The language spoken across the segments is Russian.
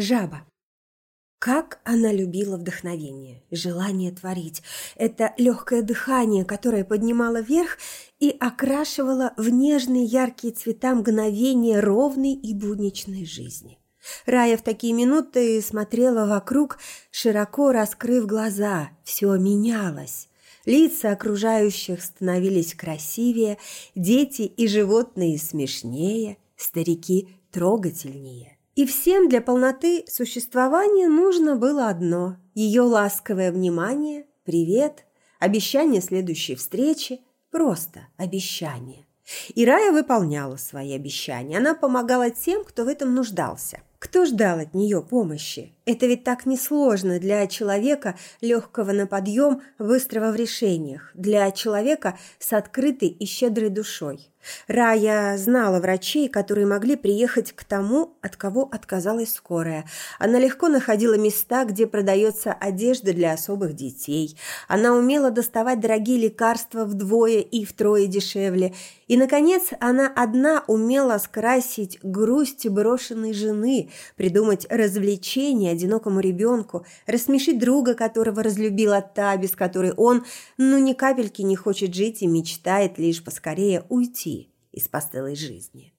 Жаба. Как она любила вдохновение, желание творить. Это легкое дыхание, которое поднимало вверх и окрашивало в нежные яркие цвета мгновения ровной и будничной жизни. Рая в такие минуты смотрела вокруг, широко раскрыв глаза. Все менялось. Лица окружающих становились красивее, дети и животные смешнее, старики трогательнее. И всем для полноты существования нужно было одно – ее ласковое внимание, привет, обещание следующей встречи, просто обещание. И Рая выполняла свои обещания. Она помогала тем, кто в этом нуждался. Кто ждал от нее помощи? Это ведь так несложно для человека, легкого на подъем, быстрого в решениях, для человека с открытой и щедрой душой. Рая знала врачей, которые могли приехать к тому, от кого отказалась скорая. Она легко находила места, где продается одежда для особых детей. Она умела доставать дорогие лекарства вдвое и втрое дешевле. И, наконец, она одна умела скрасить грусть брошенной жены, придумать развлечения одинокому ребенку, рассмешить друга, которого разлюбила та, без которой он, ну, ни капельки не хочет жить и мечтает лишь поскорее уйти из постылой жизни.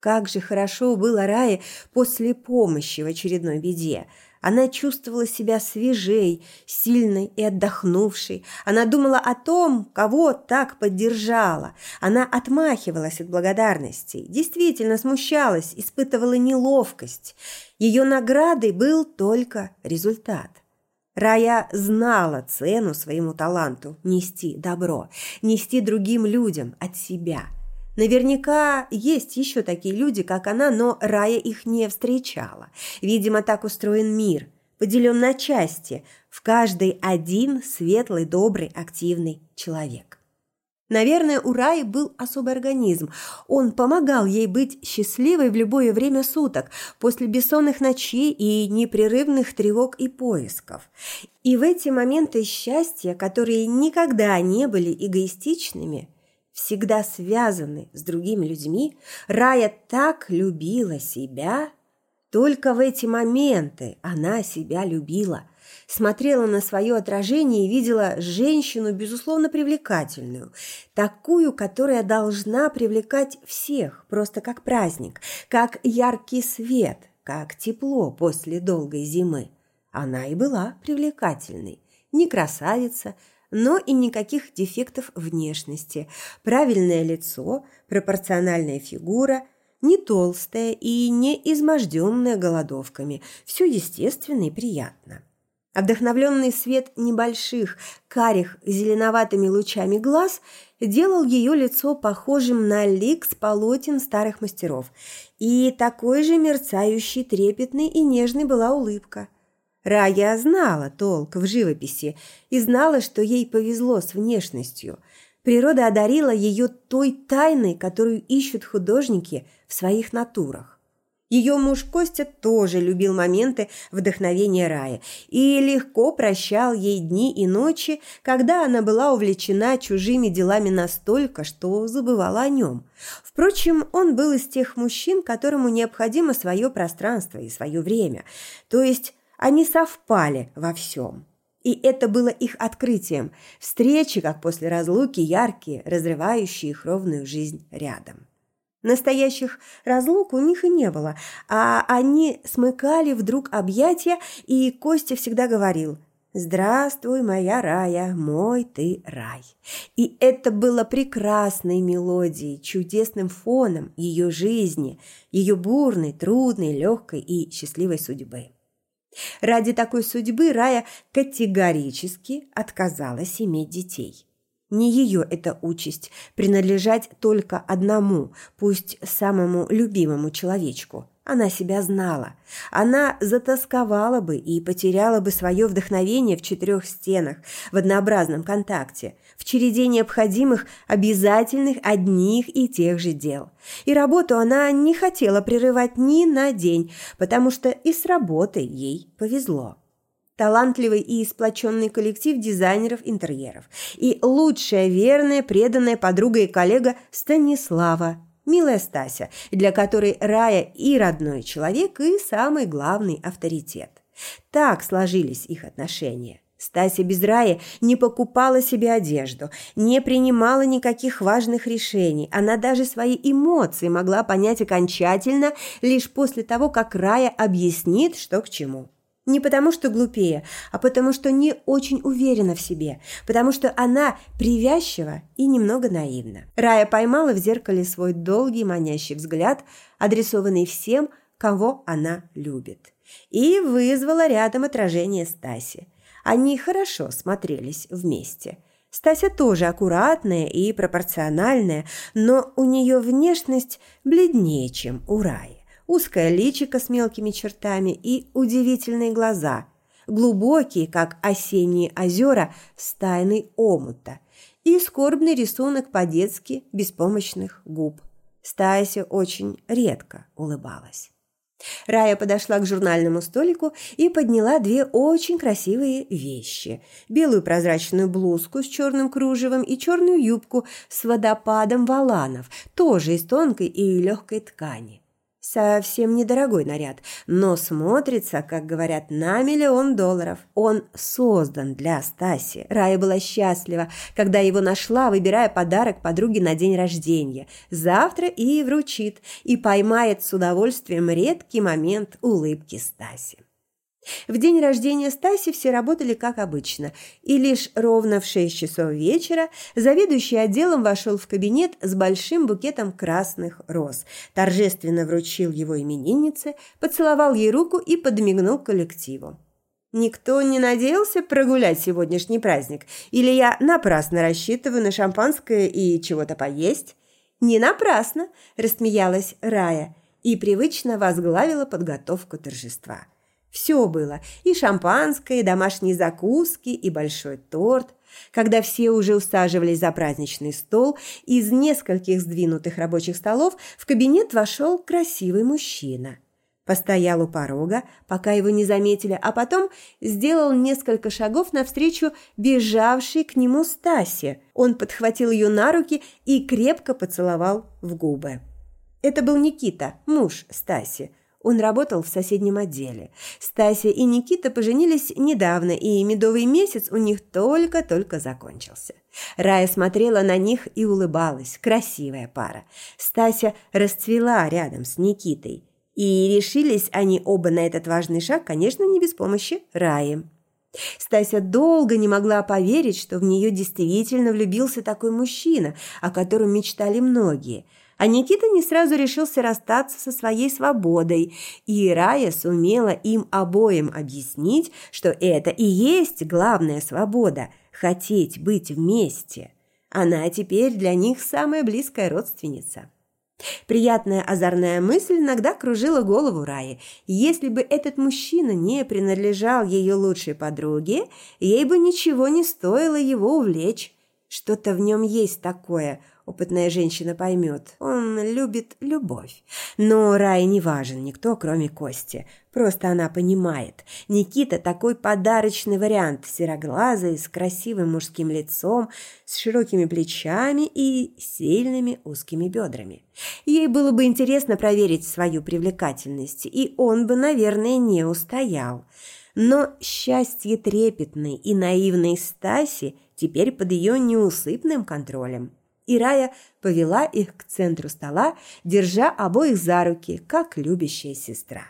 Как же хорошо было Рае после помощи в очередной беде. Она чувствовала себя свежей, сильной и отдохнувшей. Она думала о том, кого так поддержала. Она отмахивалась от благодарностей, действительно смущалась, испытывала неловкость. Ее наградой был только результат. Рая знала цену своему таланту нести добро, нести другим людям от себя – Наверняка есть еще такие люди, как она, но Рая их не встречала. Видимо, так устроен мир, поделен на части, в каждой один светлый, добрый, активный человек. Наверное, у Раи был особый организм. Он помогал ей быть счастливой в любое время суток, после бессонных ночей и непрерывных тревог и поисков. И в эти моменты счастья, которые никогда не были эгоистичными – всегда связаны с другими людьми, Рая так любила себя. Только в эти моменты она себя любила, смотрела на свое отражение и видела женщину, безусловно, привлекательную, такую, которая должна привлекать всех, просто как праздник, как яркий свет, как тепло после долгой зимы. Она и была привлекательной, не красавица, но и никаких дефектов внешности. Правильное лицо, пропорциональная фигура, не толстая и не изможденная голодовками. Все естественно и приятно. Вдохновленный свет небольших, карих, зеленоватыми лучами глаз делал ее лицо похожим на лик с полотен старых мастеров. И такой же мерцающий, трепетный и нежной была улыбка – Рая знала толк в живописи и знала, что ей повезло с внешностью. Природа одарила ее той тайной, которую ищут художники в своих натурах. Ее муж Костя тоже любил моменты вдохновения Рая и легко прощал ей дни и ночи, когда она была увлечена чужими делами настолько, что забывала о нем. Впрочем, он был из тех мужчин, которому необходимо свое пространство и свое время, то есть они совпали во всем. И это было их открытием. Встречи, как после разлуки, яркие, разрывающие их ровную жизнь рядом. Настоящих разлук у них и не было, а они смыкали вдруг объятия, и Костя всегда говорил «Здравствуй, моя рая, мой ты рай». И это было прекрасной мелодией, чудесным фоном ее жизни, ее бурной, трудной, легкой и счастливой судьбы. Ради такой судьбы Рая категорически отказалась иметь детей. Не ее эта участь – принадлежать только одному, пусть самому любимому человечку. Она себя знала. Она затасковала бы и потеряла бы свое вдохновение в четырех стенах, в однообразном контакте, в череде необходимых, обязательных одних и тех же дел. И работу она не хотела прерывать ни на день, потому что и с работой ей повезло талантливый и сплоченный коллектив дизайнеров интерьеров и лучшая верная преданная подруга и коллега Станислава Милая Стася, для которой Рая и родной человек, и самый главный авторитет. Так сложились их отношения. Стася без Раи не покупала себе одежду, не принимала никаких важных решений. Она даже свои эмоции могла понять окончательно лишь после того, как Рая объяснит, что к чему. Не потому, что глупее, а потому, что не очень уверена в себе, потому что она привязчива и немного наивна. Рая поймала в зеркале свой долгий манящий взгляд, адресованный всем, кого она любит, и вызвала рядом отражение Стаси. Они хорошо смотрелись вместе. Стася тоже аккуратная и пропорциональная, но у нее внешность бледнее, чем у Раи. Узкое личико с мелкими чертами и удивительные глаза, глубокие, как осенние озера с тайной омута, и скорбный рисунок по-детски беспомощных губ. Стася очень редко улыбалась. Рая подошла к журнальному столику и подняла две очень красивые вещи. Белую прозрачную блузку с черным кружевом и черную юбку с водопадом валанов, тоже из тонкой и легкой ткани. Совсем недорогой наряд, но смотрится, как говорят, на миллион долларов. Он создан для Стаси. Рая была счастлива, когда его нашла, выбирая подарок подруге на день рождения. Завтра и вручит, и поймает с удовольствием редкий момент улыбки Стаси. В день рождения Стаси все работали как обычно, и лишь ровно в шесть часов вечера заведующий отделом вошел в кабинет с большим букетом красных роз, торжественно вручил его имениннице, поцеловал ей руку и подмигнул коллективу. «Никто не надеялся прогулять сегодняшний праздник? Или я напрасно рассчитываю на шампанское и чего-то поесть?» «Не напрасно!» – рассмеялась Рая и привычно возглавила подготовку торжества – все было – и шампанское, и домашние закуски, и большой торт. Когда все уже усаживались за праздничный стол, из нескольких сдвинутых рабочих столов в кабинет вошел красивый мужчина. Постоял у порога, пока его не заметили, а потом сделал несколько шагов навстречу бежавшей к нему Стасе. Он подхватил ее на руки и крепко поцеловал в губы. Это был Никита, муж Стаси. Он работал в соседнем отделе. Стася и Никита поженились недавно, и медовый месяц у них только-только закончился. Рая смотрела на них и улыбалась. Красивая пара. Стася расцвела рядом с Никитой. И решились они оба на этот важный шаг, конечно, не без помощи Раи. Стася долго не могла поверить, что в нее действительно влюбился такой мужчина, о котором мечтали многие – а Никита не сразу решился расстаться со своей свободой, и Рая сумела им обоим объяснить, что это и есть главная свобода – хотеть быть вместе. Она теперь для них самая близкая родственница. Приятная озорная мысль иногда кружила голову Раи. Если бы этот мужчина не принадлежал ее лучшей подруге, ей бы ничего не стоило его увлечь. Что-то в нем есть такое, опытная женщина поймет. Он любит любовь. Но Рае не важен никто, кроме Кости. Просто она понимает. Никита такой подарочный вариант. Сероглазый, с красивым мужским лицом, с широкими плечами и сильными узкими бедрами. Ей было бы интересно проверить свою привлекательность, и он бы, наверное, не устоял. Но счастье трепетной и наивной Стаси теперь под ее неусыпным контролем и Рая повела их к центру стола, держа обоих за руки, как любящая сестра.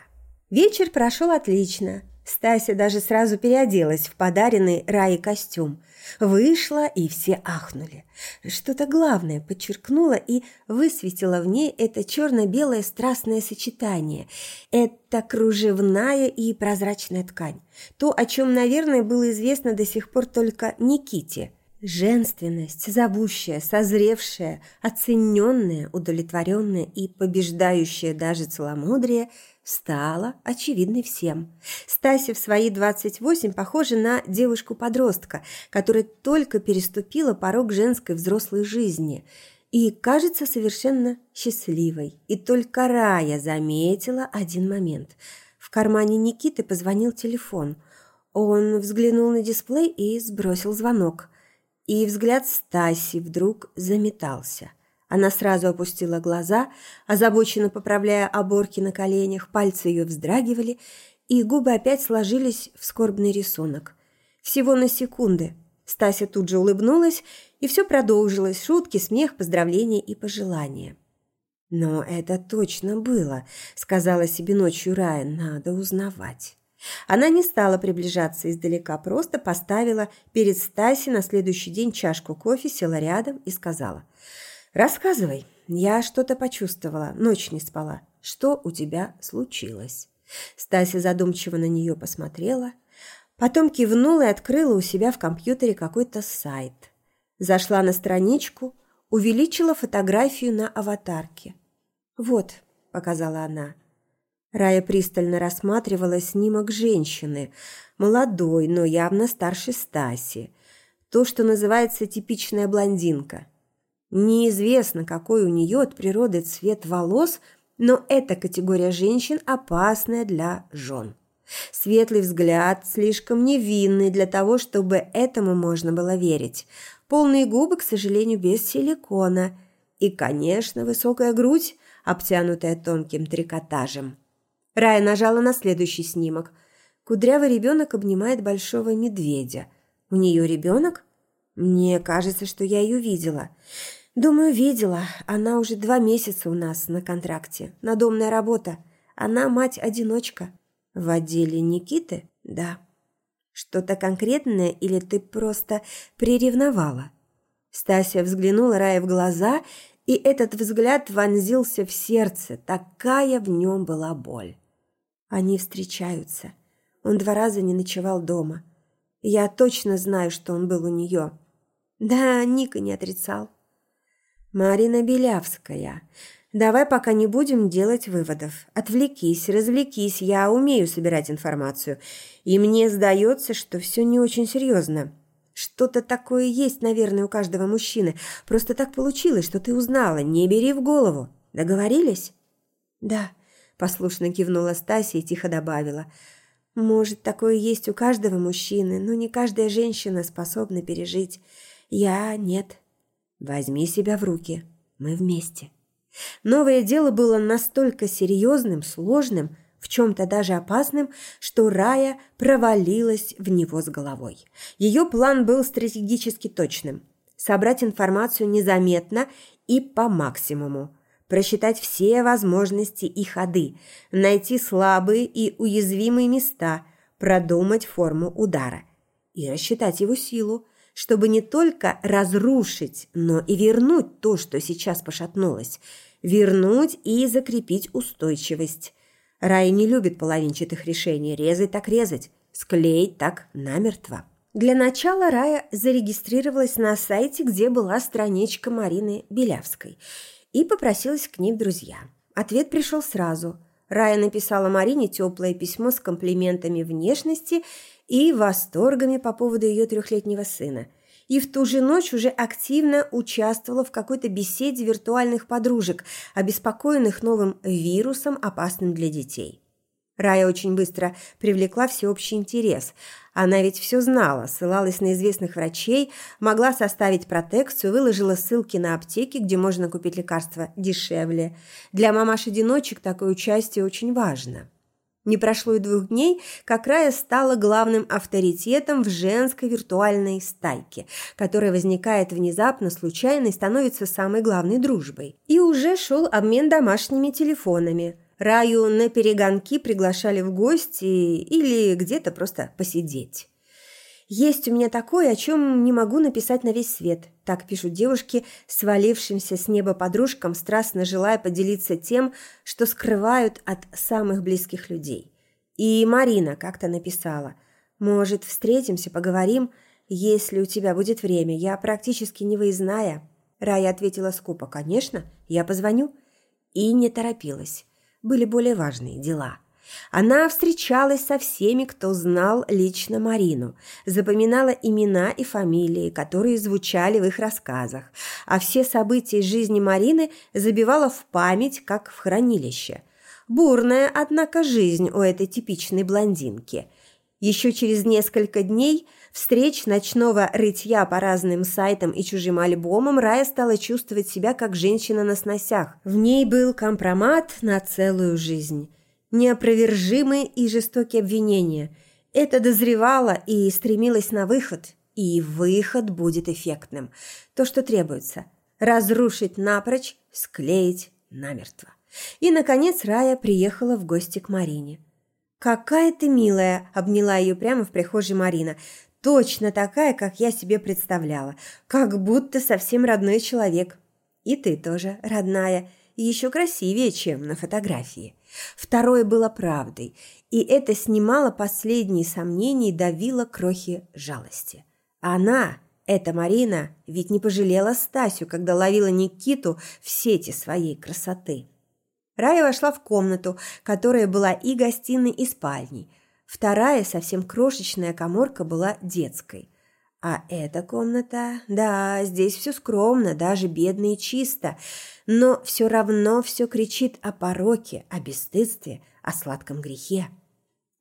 Вечер прошел отлично. Стася даже сразу переоделась в подаренный Рае костюм. Вышла, и все ахнули. Что-то главное подчеркнуло и высветило в ней это черно-белое страстное сочетание. Это кружевная и прозрачная ткань. То, о чем, наверное, было известно до сих пор только Никите – Женственность, зовущая, созревшая, оцененная, удовлетворенная и побеждающая даже целомудрие стала очевидной всем. Стася в свои 28 похожа на девушку-подростка, которая только переступила порог женской взрослой жизни и кажется совершенно счастливой. И только Рая заметила один момент. В кармане Никиты позвонил телефон. Он взглянул на дисплей и сбросил звонок – и взгляд Стаси вдруг заметался. Она сразу опустила глаза, озабоченно поправляя оборки на коленях, пальцы ее вздрагивали, и губы опять сложились в скорбный рисунок. Всего на секунды. Стася тут же улыбнулась, и все продолжилось. Шутки, смех, поздравления и пожелания. «Но это точно было», — сказала себе ночью Рая, — «надо узнавать». Она не стала приближаться издалека, просто поставила перед Стаси на следующий день чашку кофе, села рядом и сказала — «Рассказывай. Я что-то почувствовала, ночь не спала. Что у тебя случилось?» Стася задумчиво на нее посмотрела, потом кивнула и открыла у себя в компьютере какой-то сайт. Зашла на страничку, увеличила фотографию на аватарке. «Вот», – показала она. Рая пристально рассматривала снимок женщины, молодой, но явно старше Стаси. То, что называется типичная блондинка. Неизвестно, какой у нее от природы цвет волос, но эта категория женщин опасная для жен. Светлый взгляд, слишком невинный для того, чтобы этому можно было верить. Полные губы, к сожалению, без силикона. И, конечно, высокая грудь, обтянутая тонким трикотажем. Рая нажала на следующий снимок. Кудрявый ребенок обнимает большого медведя. У нее ребенок? Мне кажется, что я ее видела. «Думаю, видела. Она уже два месяца у нас на контракте. Надомная работа. Она мать-одиночка». «В отделе Никиты?» «Да». «Что-то конкретное или ты просто приревновала?» Стася взглянула Рае в глаза, и этот взгляд вонзился в сердце. Такая в нем была боль. Они встречаются. Он два раза не ночевал дома. Я точно знаю, что он был у нее. Да, Ника не отрицал. «Марина Белявская, давай пока не будем делать выводов. Отвлекись, развлекись, я умею собирать информацию. И мне сдается, что все не очень серьезно. Что-то такое есть, наверное, у каждого мужчины. Просто так получилось, что ты узнала. Не бери в голову. Договорились?» «Да», – послушно кивнула Стася и тихо добавила. «Может, такое есть у каждого мужчины, но не каждая женщина способна пережить. Я – нет». Возьми себя в руки. Мы вместе. Новое дело было настолько серьезным, сложным, в чем-то даже опасным, что Рая провалилась в него с головой. Ее план был стратегически точным – собрать информацию незаметно и по максимуму, просчитать все возможности и ходы, найти слабые и уязвимые места, продумать форму удара и рассчитать его силу, чтобы не только разрушить, но и вернуть то, что сейчас пошатнулось, вернуть и закрепить устойчивость. Рай не любит половинчатых решений, резать так резать, склеить так намертво. Для начала Рая зарегистрировалась на сайте, где была страничка Марины Белявской, и попросилась к ней в друзья. Ответ пришел сразу. Рая написала Марине теплое письмо с комплиментами внешности и восторгами по поводу ее трехлетнего сына. И в ту же ночь уже активно участвовала в какой-то беседе виртуальных подружек, обеспокоенных новым вирусом, опасным для детей. Рая очень быстро привлекла всеобщий интерес. Она ведь все знала, ссылалась на известных врачей, могла составить протекцию, выложила ссылки на аптеки, где можно купить лекарства дешевле. Для мамаш-одиночек такое участие очень важно. Не прошло и двух дней, как Рая стала главным авторитетом в женской виртуальной стайке, которая возникает внезапно, случайно и становится самой главной дружбой. И уже шел обмен домашними телефонами. Раю на перегонки приглашали в гости или где-то просто посидеть. Есть у меня такое, о чем не могу написать на весь свет. Так пишут девушки, свалившимся с неба подружкам, страстно желая поделиться тем, что скрывают от самых близких людей. И Марина как-то написала, «Может, встретимся, поговорим, если у тебя будет время. Я практически не выездная». Рая ответила скупо, «Конечно, я позвоню». И не торопилась. Были более важные дела – она встречалась со всеми, кто знал лично Марину, запоминала имена и фамилии, которые звучали в их рассказах, а все события из жизни Марины забивала в память, как в хранилище. Бурная, однако, жизнь у этой типичной блондинки. Еще через несколько дней встреч ночного рытья по разным сайтам и чужим альбомам Рая стала чувствовать себя как женщина на сносях. В ней был компромат на целую жизнь. Неопровержимые и жестокие обвинения. Это дозревало и стремилось на выход. И выход будет эффектным. То, что требуется. Разрушить напрочь, склеить намертво. И, наконец, Рая приехала в гости к Марине. «Какая ты милая!» – обняла ее прямо в прихожей Марина. «Точно такая, как я себе представляла. Как будто совсем родной человек. И ты тоже родная. И еще красивее, чем на фотографии». Второе было правдой, и это снимало последние сомнения и давило крохи жалости. Она, эта Марина, ведь не пожалела Стасю, когда ловила Никиту в сети своей красоты. Рая вошла в комнату, которая была и гостиной, и спальней. Вторая, совсем крошечная коморка была детской. А эта комната, да, здесь все скромно, даже бедно и чисто, но все равно все кричит о пороке, о бесстыдстве, о сладком грехе.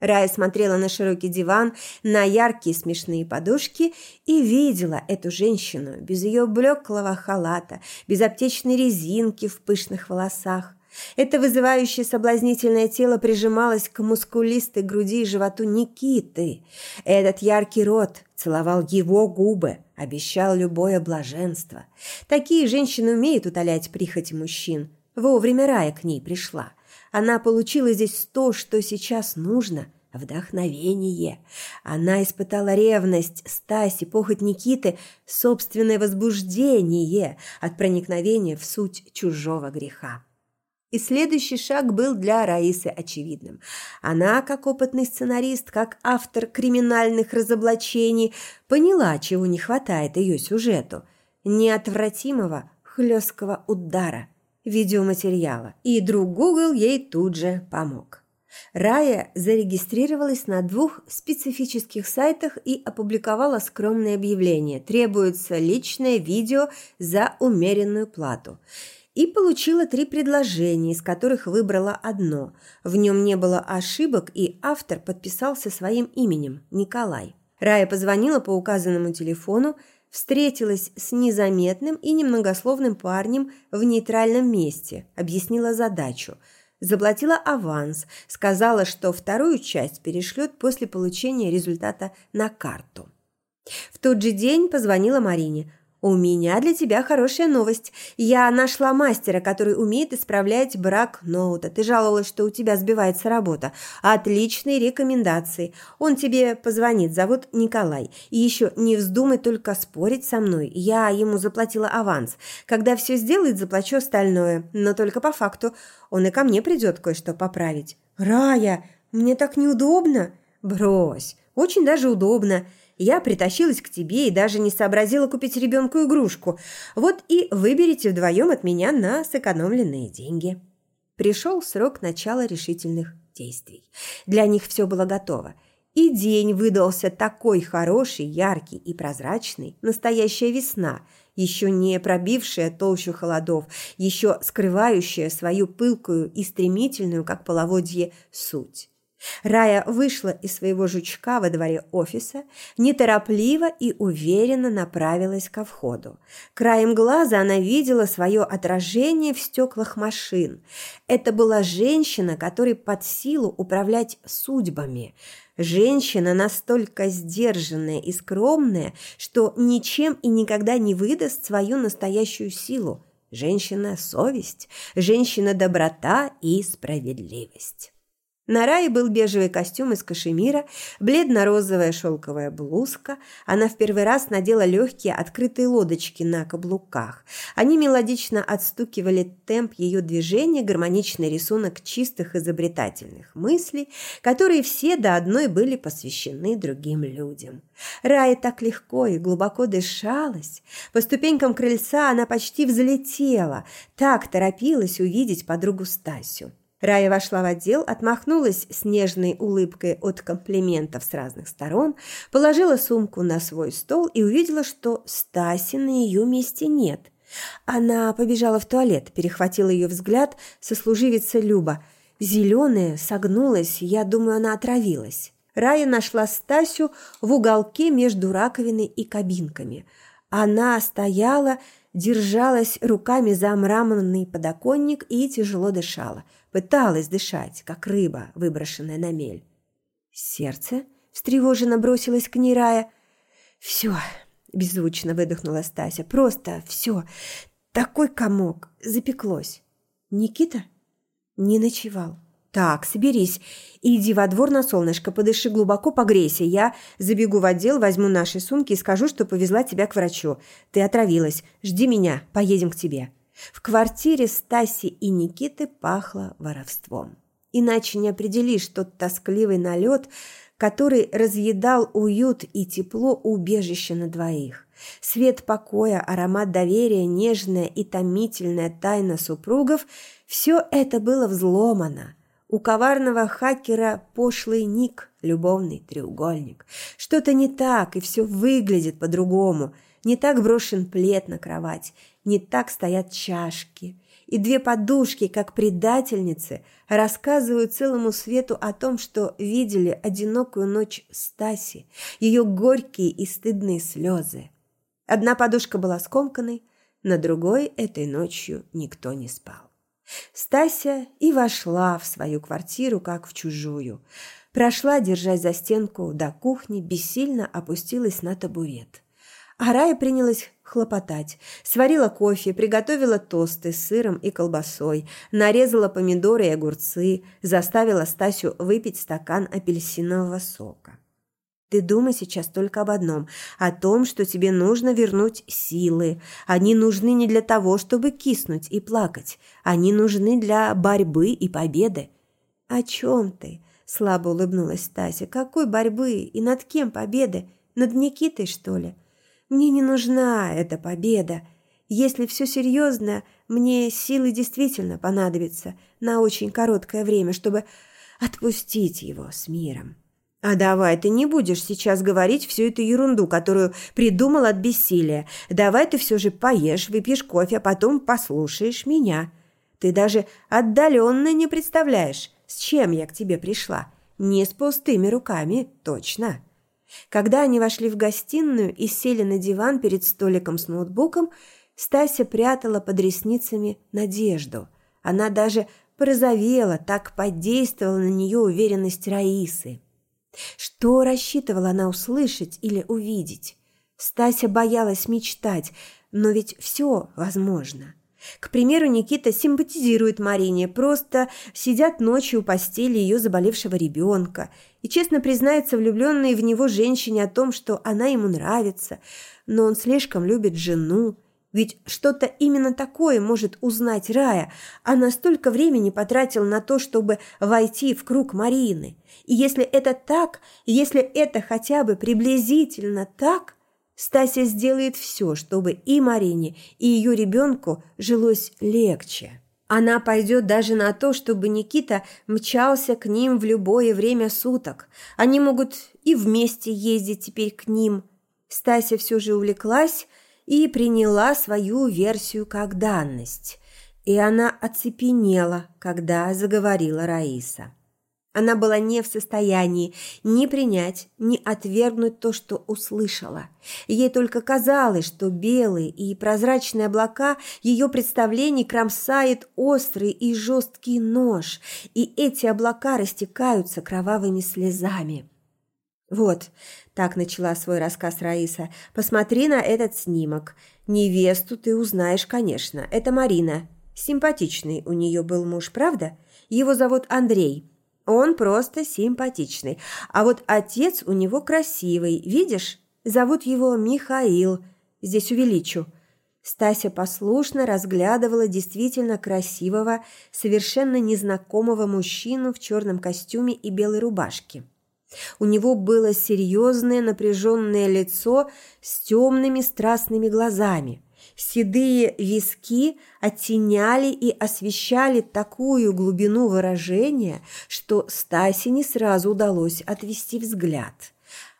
Рая смотрела на широкий диван, на яркие смешные подушки и видела эту женщину без ее блеклого халата, без аптечной резинки в пышных волосах. Это вызывающее соблазнительное тело прижималось к мускулистой груди и животу Никиты. Этот яркий рот целовал его губы, обещал любое блаженство. Такие женщины умеют утолять прихоть мужчин. Вовремя Рая к ней пришла. Она получила здесь то, что сейчас нужно – вдохновение. Она испытала ревность Стаси, похоть Никиты, собственное возбуждение от проникновения в суть чужого греха. И следующий шаг был для Раисы очевидным. Она, как опытный сценарист, как автор криминальных разоблачений, поняла, чего не хватает ее сюжету. Неотвратимого хлесткого удара видеоматериала. И друг Google ей тут же помог. Рая зарегистрировалась на двух специфических сайтах и опубликовала скромное объявление «Требуется личное видео за умеренную плату» и получила три предложения, из которых выбрала одно. В нем не было ошибок, и автор подписался своим именем – Николай. Рая позвонила по указанному телефону, встретилась с незаметным и немногословным парнем в нейтральном месте, объяснила задачу. Заплатила аванс, сказала, что вторую часть перешлет после получения результата на карту. В тот же день позвонила Марине. «У меня для тебя хорошая новость. Я нашла мастера, который умеет исправлять брак ноута. Ты жаловалась, что у тебя сбивается работа. Отличные рекомендации. Он тебе позвонит, зовут Николай. И еще не вздумай только спорить со мной. Я ему заплатила аванс. Когда все сделает, заплачу остальное. Но только по факту. Он и ко мне придет кое-что поправить». «Рая, мне так неудобно». «Брось, очень даже удобно». Я притащилась к тебе и даже не сообразила купить ребенку игрушку. Вот и выберите вдвоем от меня на сэкономленные деньги». Пришел срок начала решительных действий. Для них все было готово. И день выдался такой хороший, яркий и прозрачный, настоящая весна, еще не пробившая толщу холодов, еще скрывающая свою пылкую и стремительную, как половодье, суть. Рая вышла из своего жучка во дворе офиса, неторопливо и уверенно направилась ко входу. Краем глаза она видела свое отражение в стеклах машин. Это была женщина, которой под силу управлять судьбами. Женщина настолько сдержанная и скромная, что ничем и никогда не выдаст свою настоящую силу. Женщина-совесть, женщина-доброта и справедливость. На Рае был бежевый костюм из кашемира, бледно-розовая шелковая блузка. Она в первый раз надела легкие открытые лодочки на каблуках. Они мелодично отстукивали темп ее движения, гармоничный рисунок чистых изобретательных мыслей, которые все до одной были посвящены другим людям. Рая так легко и глубоко дышалась. По ступенькам крыльца она почти взлетела, так торопилась увидеть подругу Стасю. Рая вошла в отдел, отмахнулась с нежной улыбкой от комплиментов с разных сторон, положила сумку на свой стол и увидела, что Стаси на ее месте нет. Она побежала в туалет, перехватила ее взгляд сослуживица Люба. Зеленая, согнулась, я думаю, она отравилась. Рая нашла Стасю в уголке между раковиной и кабинками. Она стояла, держалась руками за мраморный подоконник и тяжело дышала. Пыталась дышать, как рыба, выброшенная на мель. Сердце встревоженно бросилось к ней Рая. «Все», – беззвучно выдохнула Стася, – «просто все. Такой комок. Запеклось». «Никита?» «Не ночевал». «Так, соберись. Иди во двор на солнышко, подыши глубоко, погрейся. Я забегу в отдел, возьму наши сумки и скажу, что повезла тебя к врачу. Ты отравилась. Жди меня, поедем к тебе». В квартире Стаси и Никиты пахло воровством. Иначе не определишь тот тоскливый налет, который разъедал уют и тепло убежища на двоих. Свет покоя, аромат доверия, нежная и томительная тайна супругов – все это было взломано – у коварного хакера пошлый ник, любовный треугольник. Что-то не так, и все выглядит по-другому. Не так брошен плед на кровать, не так стоят чашки. И две подушки, как предательницы, рассказывают целому свету о том, что видели одинокую ночь Стаси, ее горькие и стыдные слезы. Одна подушка была скомканной, на другой этой ночью никто не спал. Стася и вошла в свою квартиру, как в чужую. Прошла, держась за стенку до кухни, бессильно опустилась на табурет. А Рая принялась хлопотать. Сварила кофе, приготовила тосты с сыром и колбасой, нарезала помидоры и огурцы, заставила Стасю выпить стакан апельсинового сока. Ты думай сейчас только об одном – о том, что тебе нужно вернуть силы. Они нужны не для того, чтобы киснуть и плакать. Они нужны для борьбы и победы. «О чем ты?» – слабо улыбнулась Стася. «Какой борьбы? И над кем победы? Над Никитой, что ли? Мне не нужна эта победа. Если все серьезно, мне силы действительно понадобятся на очень короткое время, чтобы отпустить его с миром». «А давай ты не будешь сейчас говорить всю эту ерунду, которую придумал от бессилия. Давай ты все же поешь, выпьешь кофе, а потом послушаешь меня. Ты даже отдаленно не представляешь, с чем я к тебе пришла. Не с пустыми руками, точно». Когда они вошли в гостиную и сели на диван перед столиком с ноутбуком, Стася прятала под ресницами надежду. Она даже порозовела, так подействовала на нее уверенность Раисы. Что рассчитывала она услышать или увидеть? Стася боялась мечтать, но ведь все возможно. К примеру, Никита симпатизирует Марине, просто сидят ночью у постели ее заболевшего ребенка и честно признается влюбленной в него женщине о том, что она ему нравится, но он слишком любит жену, ведь что-то именно такое может узнать Рая, а настолько времени потратил на то, чтобы войти в круг Марины. И если это так, если это хотя бы приблизительно так, Стася сделает все, чтобы и Марине, и ее ребенку жилось легче. Она пойдет даже на то, чтобы Никита мчался к ним в любое время суток. Они могут и вместе ездить теперь к ним. Стася все же увлеклась и приняла свою версию как данность. И она оцепенела, когда заговорила Раиса. Она была не в состоянии ни принять, ни отвергнуть то, что услышала. Ей только казалось, что белые и прозрачные облака ее представлений кромсает острый и жесткий нож, и эти облака растекаются кровавыми слезами. «Вот, так начала свой рассказ Раиса. «Посмотри на этот снимок. Невесту ты узнаешь, конечно. Это Марина. Симпатичный у нее был муж, правда? Его зовут Андрей. Он просто симпатичный. А вот отец у него красивый. Видишь? Зовут его Михаил. Здесь увеличу». Стася послушно разглядывала действительно красивого, совершенно незнакомого мужчину в черном костюме и белой рубашке. У него было серьезное напряженное лицо с темными страстными глазами. Седые виски оттеняли и освещали такую глубину выражения, что Стасе не сразу удалось отвести взгляд.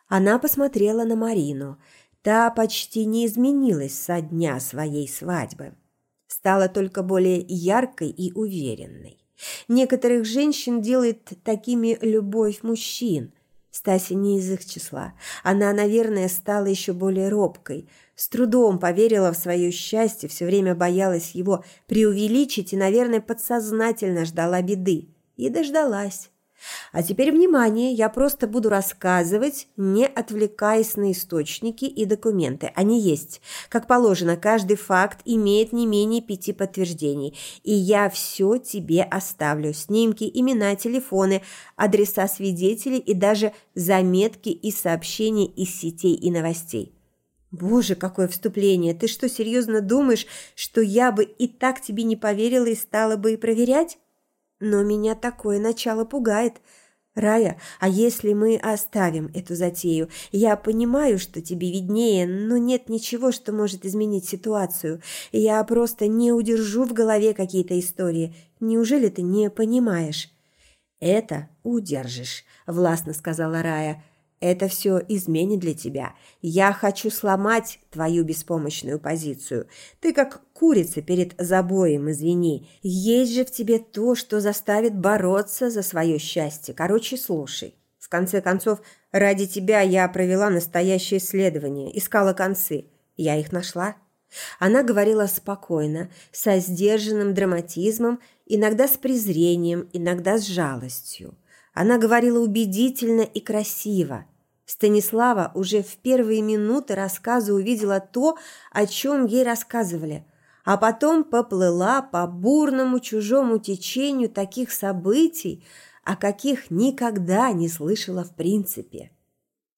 Она посмотрела на Марину. Та почти не изменилась со дня своей свадьбы. Стала только более яркой и уверенной. Некоторых женщин делает такими любовь мужчин – Стася не из их числа. Она, наверное, стала еще более робкой. С трудом поверила в свое счастье, все время боялась его преувеличить и, наверное, подсознательно ждала беды. И дождалась. А теперь внимание, я просто буду рассказывать, не отвлекаясь на источники и документы. Они есть. Как положено, каждый факт имеет не менее пяти подтверждений. И я все тебе оставлю. Снимки, имена, телефоны, адреса свидетелей и даже заметки и сообщения из сетей и новостей. «Боже, какое вступление! Ты что, серьезно думаешь, что я бы и так тебе не поверила и стала бы и проверять?» Но меня такое начало пугает. Рая, а если мы оставим эту затею? Я понимаю, что тебе виднее, но нет ничего, что может изменить ситуацию. Я просто не удержу в голове какие-то истории. Неужели ты не понимаешь? Это удержишь, властно сказала Рая. Это все изменит для тебя. Я хочу сломать твою беспомощную позицию. Ты как курица перед забоем, извини. Есть же в тебе то, что заставит бороться за свое счастье. Короче, слушай. В конце концов, ради тебя я провела настоящее исследование, искала концы. Я их нашла. Она говорила спокойно, со сдержанным драматизмом, иногда с презрением, иногда с жалостью. Она говорила убедительно и красиво. Станислава уже в первые минуты рассказа увидела то, о чем ей рассказывали, а потом поплыла по бурному чужому течению таких событий, о каких никогда не слышала в принципе.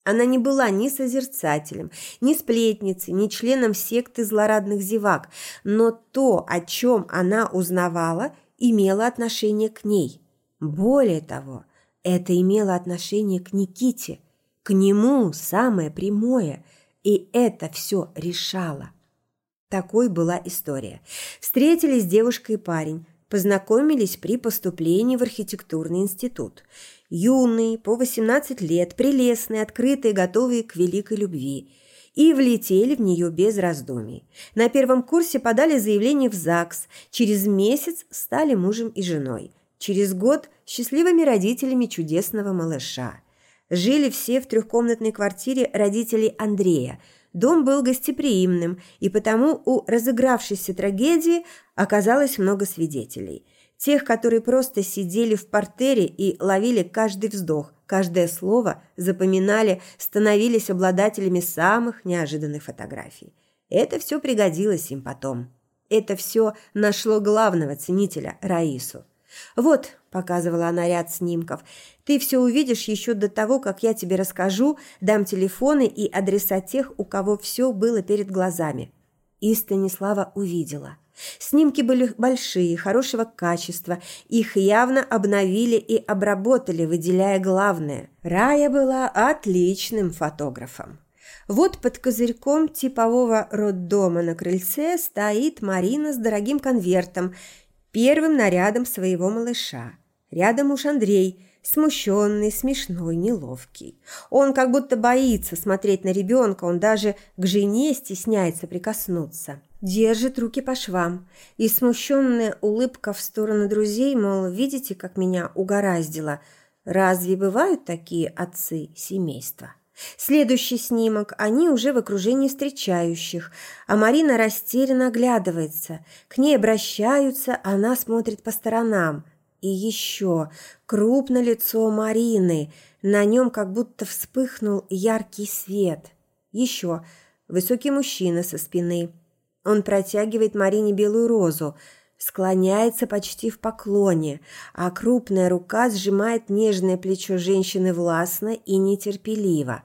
Она не была ни созерцателем, ни сплетницей, ни членом секты злорадных зевак, но то, о чем она узнавала, имело отношение к ней. Более того, это имело отношение к Никите – к нему самое прямое, и это все решало. Такой была история. Встретились девушка и парень, познакомились при поступлении в архитектурный институт. Юные, по 18 лет, прелестные, открытые, готовые к великой любви. И влетели в нее без раздумий. На первом курсе подали заявление в ЗАГС. Через месяц стали мужем и женой. Через год – счастливыми родителями чудесного малыша. Жили все в трехкомнатной квартире родителей Андрея. Дом был гостеприимным, и потому у разыгравшейся трагедии оказалось много свидетелей. Тех, которые просто сидели в портере и ловили каждый вздох, каждое слово, запоминали, становились обладателями самых неожиданных фотографий. Это все пригодилось им потом. Это все нашло главного ценителя – Раису. «Вот», – показывала она ряд снимков, – «ты все увидишь еще до того, как я тебе расскажу, дам телефоны и адреса тех, у кого все было перед глазами». И Станислава увидела. Снимки были большие, хорошего качества. Их явно обновили и обработали, выделяя главное. Рая была отличным фотографом. Вот под козырьком типового роддома на крыльце стоит Марина с дорогим конвертом первым нарядом своего малыша. Рядом уж Андрей, смущенный, смешной, неловкий. Он как будто боится смотреть на ребенка, он даже к жене стесняется прикоснуться. Держит руки по швам. И смущенная улыбка в сторону друзей, мол, видите, как меня угораздило. Разве бывают такие отцы семейства? Следующий снимок, они уже в окружении встречающих, а Марина растерянно оглядывается. К ней обращаются, она смотрит по сторонам. И еще крупно лицо Марины, на нем как будто вспыхнул яркий свет. Еще высокий мужчина со спины. Он протягивает Марине белую розу – склоняется почти в поклоне, а крупная рука сжимает нежное плечо женщины властно и нетерпеливо.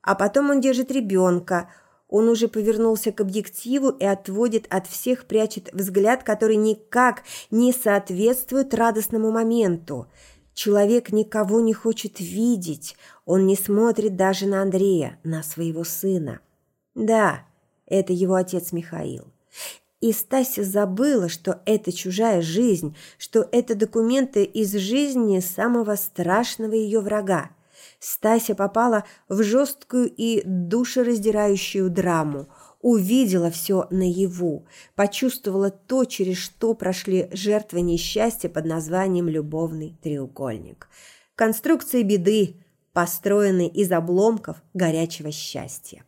А потом он держит ребенка. Он уже повернулся к объективу и отводит от всех, прячет взгляд, который никак не соответствует радостному моменту. Человек никого не хочет видеть. Он не смотрит даже на Андрея, на своего сына. Да, это его отец Михаил. И Стася забыла, что это чужая жизнь, что это документы из жизни самого страшного ее врага. Стася попала в жесткую и душераздирающую драму, увидела все наяву, почувствовала то, через что прошли жертвы несчастья под названием «любовный треугольник». Конструкция беды, построенный из обломков горячего счастья.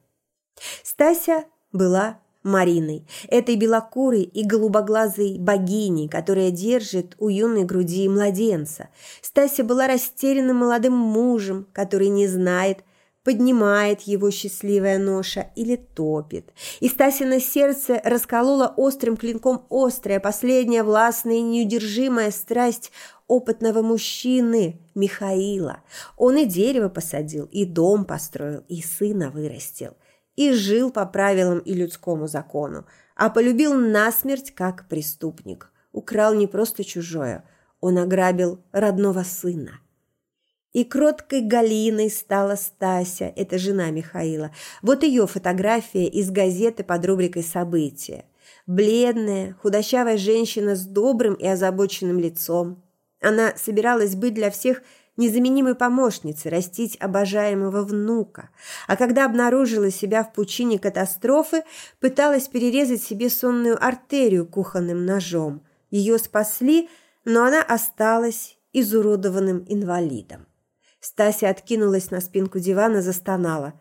Стася была Мариной, этой белокурой и голубоглазой богиней, которая держит у юной груди младенца. Стася была растерянным молодым мужем, который не знает, поднимает его счастливая ноша или топит. И Стасина сердце расколола острым клинком острая, последняя властная и неудержимая страсть опытного мужчины Михаила. Он и дерево посадил, и дом построил, и сына вырастил и жил по правилам и людскому закону, а полюбил насмерть как преступник. Украл не просто чужое, он ограбил родного сына. И кроткой Галиной стала Стася, это жена Михаила. Вот ее фотография из газеты под рубрикой «События». Бледная, худощавая женщина с добрым и озабоченным лицом. Она собиралась быть для всех – незаменимой помощницы растить обожаемого внука, а когда обнаружила себя в пучине катастрофы, пыталась перерезать себе сонную артерию кухонным ножом. Ее спасли, но она осталась изуродованным инвалидом. Стася откинулась на спинку дивана, застонала.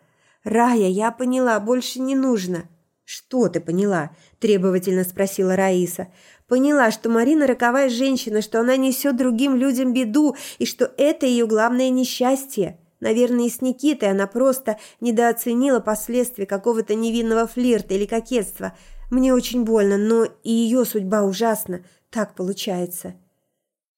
«Рая, я поняла, больше не нужно». «Что ты поняла?» – требовательно спросила Раиса. Поняла, что Марина роковая женщина, что она несет другим людям беду и что это ее главное несчастье. Наверное, и с Никитой она просто недооценила последствия какого-то невинного флирта или кокетства. Мне очень больно, но и ее судьба ужасна. Так получается.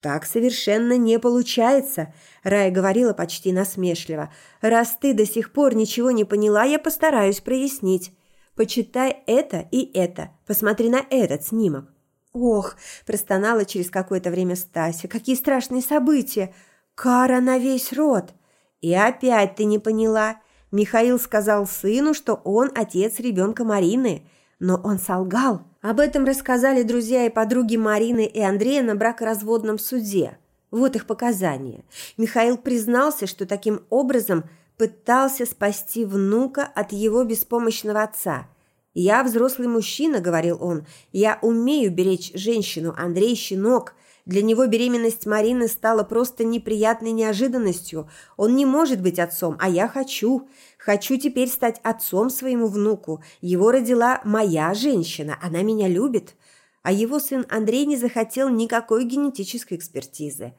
«Так совершенно не получается», – Рая говорила почти насмешливо. «Раз ты до сих пор ничего не поняла, я постараюсь прояснить. Почитай это и это. Посмотри на этот снимок. «Ох!» – простонала через какое-то время Стася. «Какие страшные события! Кара на весь род!» «И опять ты не поняла!» Михаил сказал сыну, что он отец ребенка Марины. Но он солгал. Об этом рассказали друзья и подруги Марины и Андрея на бракоразводном суде. Вот их показания. Михаил признался, что таким образом пытался спасти внука от его беспомощного отца – «Я взрослый мужчина», — говорил он. «Я умею беречь женщину, Андрей щенок». Для него беременность Марины стала просто неприятной неожиданностью. Он не может быть отцом, а я хочу. Хочу теперь стать отцом своему внуку. Его родила моя женщина, она меня любит. А его сын Андрей не захотел никакой генетической экспертизы.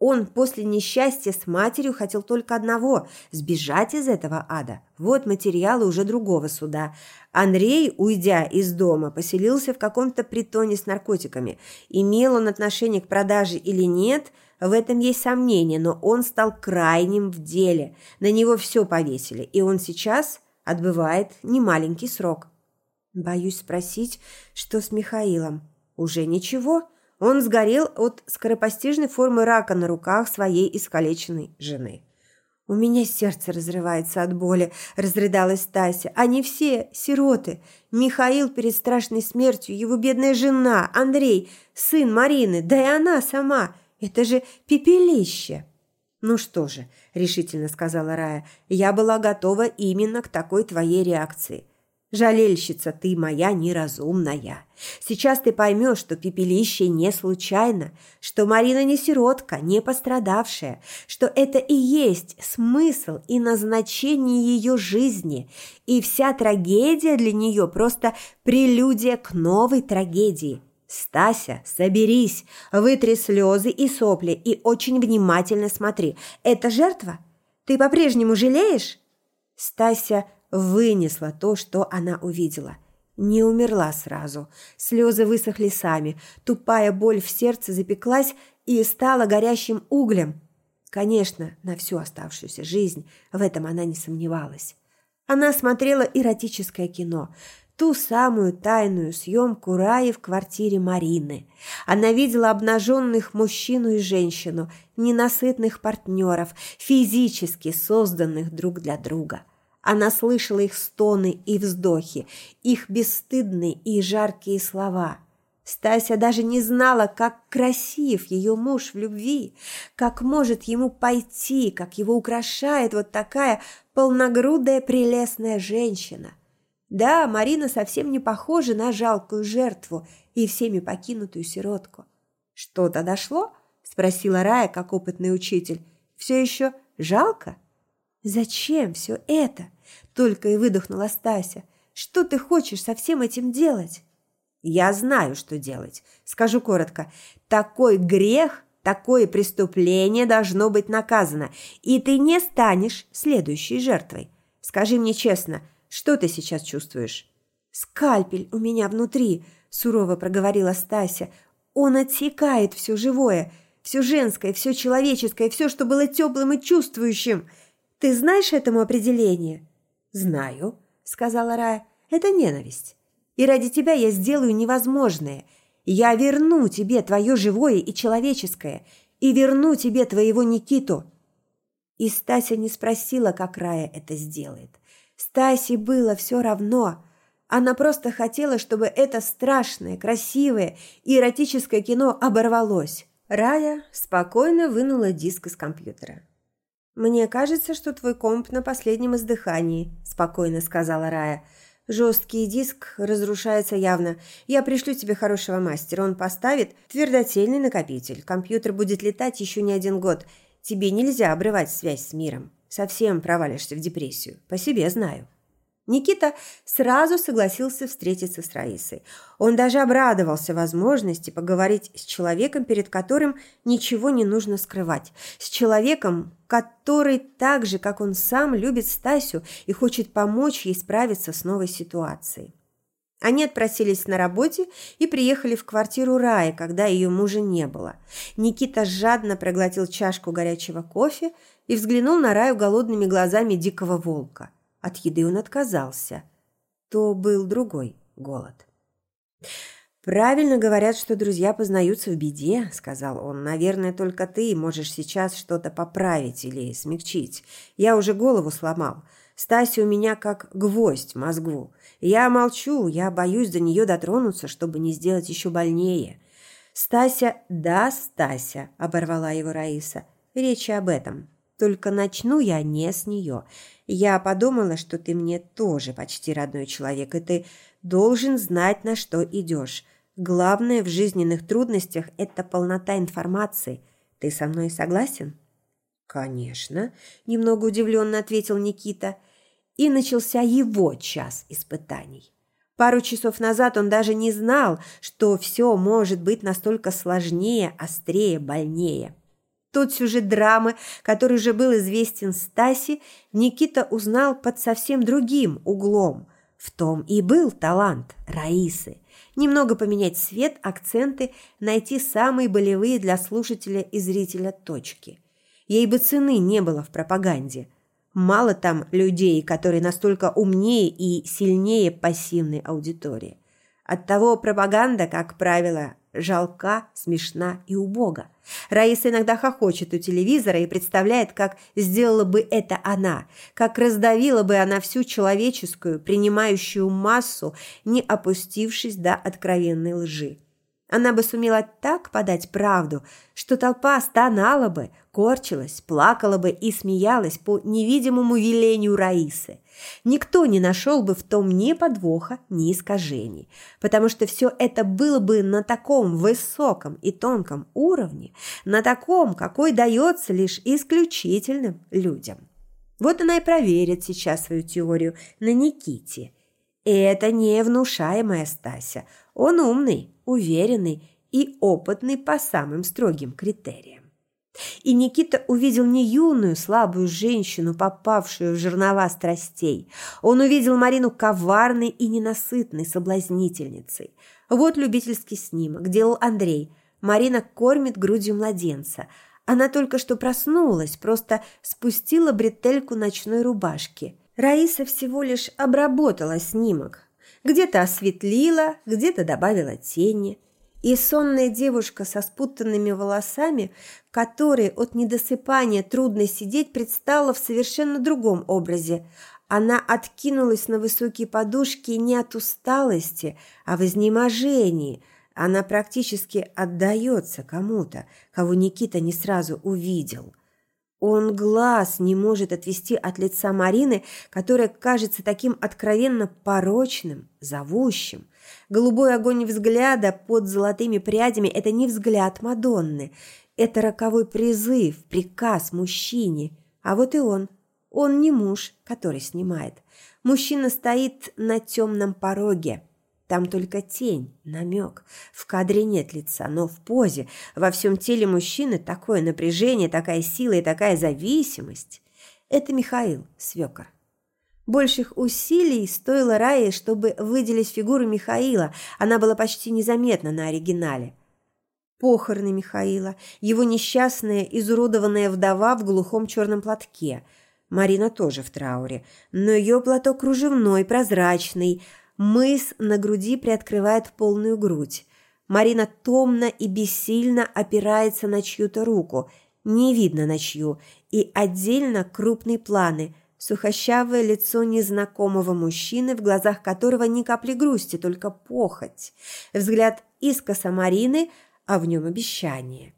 Он после несчастья с матерью хотел только одного – сбежать из этого ада. Вот материалы уже другого суда. Андрей, уйдя из дома, поселился в каком-то притоне с наркотиками. Имел он отношение к продаже или нет, в этом есть сомнение, но он стал крайним в деле. На него все повесили, и он сейчас отбывает немаленький срок. Боюсь спросить, что с Михаилом. Уже ничего – он сгорел от скоропостижной формы рака на руках своей искалеченной жены. «У меня сердце разрывается от боли», – разрыдалась Тася. «Они все сироты. Михаил перед страшной смертью, его бедная жена, Андрей, сын Марины, да и она сама. Это же пепелище!» «Ну что же», – решительно сказала Рая, – «я была готова именно к такой твоей реакции. Жалельщица ты моя неразумная. Сейчас ты поймешь, что пепелище не случайно, что Марина не сиротка, не пострадавшая, что это и есть смысл и назначение ее жизни, и вся трагедия для нее просто прелюдия к новой трагедии. Стася, соберись, вытри слезы и сопли и очень внимательно смотри. Это жертва? Ты по-прежнему жалеешь? Стася вынесла то, что она увидела. Не умерла сразу. Слезы высохли сами. Тупая боль в сердце запеклась и стала горящим углем. Конечно, на всю оставшуюся жизнь в этом она не сомневалась. Она смотрела эротическое кино, ту самую тайную съемку Раи в квартире Марины. Она видела обнаженных мужчину и женщину, ненасытных партнеров, физически созданных друг для друга. Она слышала их стоны и вздохи, их бесстыдные и жаркие слова. Стася даже не знала, как красив ее муж в любви, как может ему пойти, как его украшает вот такая полногрудая прелестная женщина. Да, Марина совсем не похожа на жалкую жертву и всеми покинутую сиротку. «Что-то дошло?» – спросила Рая, как опытный учитель. «Все еще жалко?» «Зачем все это?» – только и выдохнула Стася. «Что ты хочешь со всем этим делать?» «Я знаю, что делать. Скажу коротко. Такой грех, такое преступление должно быть наказано, и ты не станешь следующей жертвой. Скажи мне честно, что ты сейчас чувствуешь?» «Скальпель у меня внутри», – сурово проговорила Стася. «Он отсекает все живое, все женское, все человеческое, все, что было теплым и чувствующим. Ты знаешь этому определение?» «Знаю», – сказала Рая. «Это ненависть. И ради тебя я сделаю невозможное. Я верну тебе твое живое и человеческое, и верну тебе твоего Никиту». И Стася не спросила, как Рая это сделает. Стасе было все равно. Она просто хотела, чтобы это страшное, красивое и эротическое кино оборвалось. Рая спокойно вынула диск из компьютера. «Мне кажется, что твой комп на последнем издыхании», – спокойно сказала Рая. «Жесткий диск разрушается явно. Я пришлю тебе хорошего мастера. Он поставит твердотельный накопитель. Компьютер будет летать еще не один год. Тебе нельзя обрывать связь с миром. Совсем провалишься в депрессию. По себе знаю». Никита сразу согласился встретиться с Раисой. Он даже обрадовался возможности поговорить с человеком, перед которым ничего не нужно скрывать. С человеком, который так же, как он сам, любит Стасю и хочет помочь ей справиться с новой ситуацией. Они отпросились на работе и приехали в квартиру Раи, когда ее мужа не было. Никита жадно проглотил чашку горячего кофе и взглянул на Раю голодными глазами дикого волка – от еды он отказался. То был другой голод. «Правильно говорят, что друзья познаются в беде», — сказал он. «Наверное, только ты можешь сейчас что-то поправить или смягчить. Я уже голову сломал. Стася у меня как гвоздь мозгу. Я молчу, я боюсь до нее дотронуться, чтобы не сделать еще больнее». «Стася, да, Стася», — оборвала его Раиса. «Речь об этом. Только начну я не с нее. Я подумала, что ты мне тоже почти родной человек, и ты должен знать, на что идешь. Главное в жизненных трудностях – это полнота информации. Ты со мной согласен?» «Конечно», – немного удивленно ответил Никита. И начался его час испытаний. Пару часов назад он даже не знал, что все может быть настолько сложнее, острее, больнее. Тот сюжет драмы, который уже был известен Стасе, Никита узнал под совсем другим углом. В том и был талант Раисы. Немного поменять цвет, акценты, найти самые болевые для слушателя и зрителя точки. Ей бы цены не было в пропаганде. Мало там людей, которые настолько умнее и сильнее пассивной аудитории. Оттого пропаганда, как правило, жалка, смешна и убога. Раиса иногда хохочет у телевизора и представляет, как сделала бы это она, как раздавила бы она всю человеческую, принимающую массу, не опустившись до откровенной лжи. Она бы сумела так подать правду, что толпа стонала бы, корчилась, плакала бы и смеялась по невидимому велению Раисы. Никто не нашел бы в том ни подвоха, ни искажений, потому что все это было бы на таком высоком и тонком уровне, на таком, какой дается лишь исключительным людям. Вот она и проверит сейчас свою теорию на Никите. И это не внушаемая Стася. Он умный, уверенный и опытный по самым строгим критериям. И Никита увидел не юную, слабую женщину, попавшую в жернова страстей. Он увидел Марину коварной и ненасытной соблазнительницей. Вот любительский снимок делал Андрей. Марина кормит грудью младенца. Она только что проснулась, просто спустила бретельку ночной рубашки. Раиса всего лишь обработала снимок, где-то осветлила, где-то добавила тени. И сонная девушка со спутанными волосами, которой от недосыпания трудно сидеть, предстала в совершенно другом образе. Она откинулась на высокие подушки не от усталости, а в изнеможении. Она практически отдается кому-то, кого Никита не сразу увидел – он глаз не может отвести от лица Марины, которая кажется таким откровенно порочным, зовущим. Голубой огонь взгляда под золотыми прядями – это не взгляд Мадонны. Это роковой призыв, приказ мужчине. А вот и он. Он не муж, который снимает. Мужчина стоит на темном пороге. Там только тень, намек. В кадре нет лица, но в позе, во всем теле мужчины такое напряжение, такая сила и такая зависимость. Это Михаил, свекор. Больших усилий стоило Рае, чтобы выделить фигуру Михаила. Она была почти незаметна на оригинале. Похороны Михаила, его несчастная, изуродованная вдова в глухом черном платке. Марина тоже в трауре, но ее платок кружевной, прозрачный. Мыс на груди приоткрывает полную грудь. Марина томно и бессильно опирается на чью-то руку. Не видно на чью. И отдельно крупные планы – сухощавое лицо незнакомого мужчины, в глазах которого ни капли грусти, только похоть. Взгляд искоса Марины, а в нем обещание.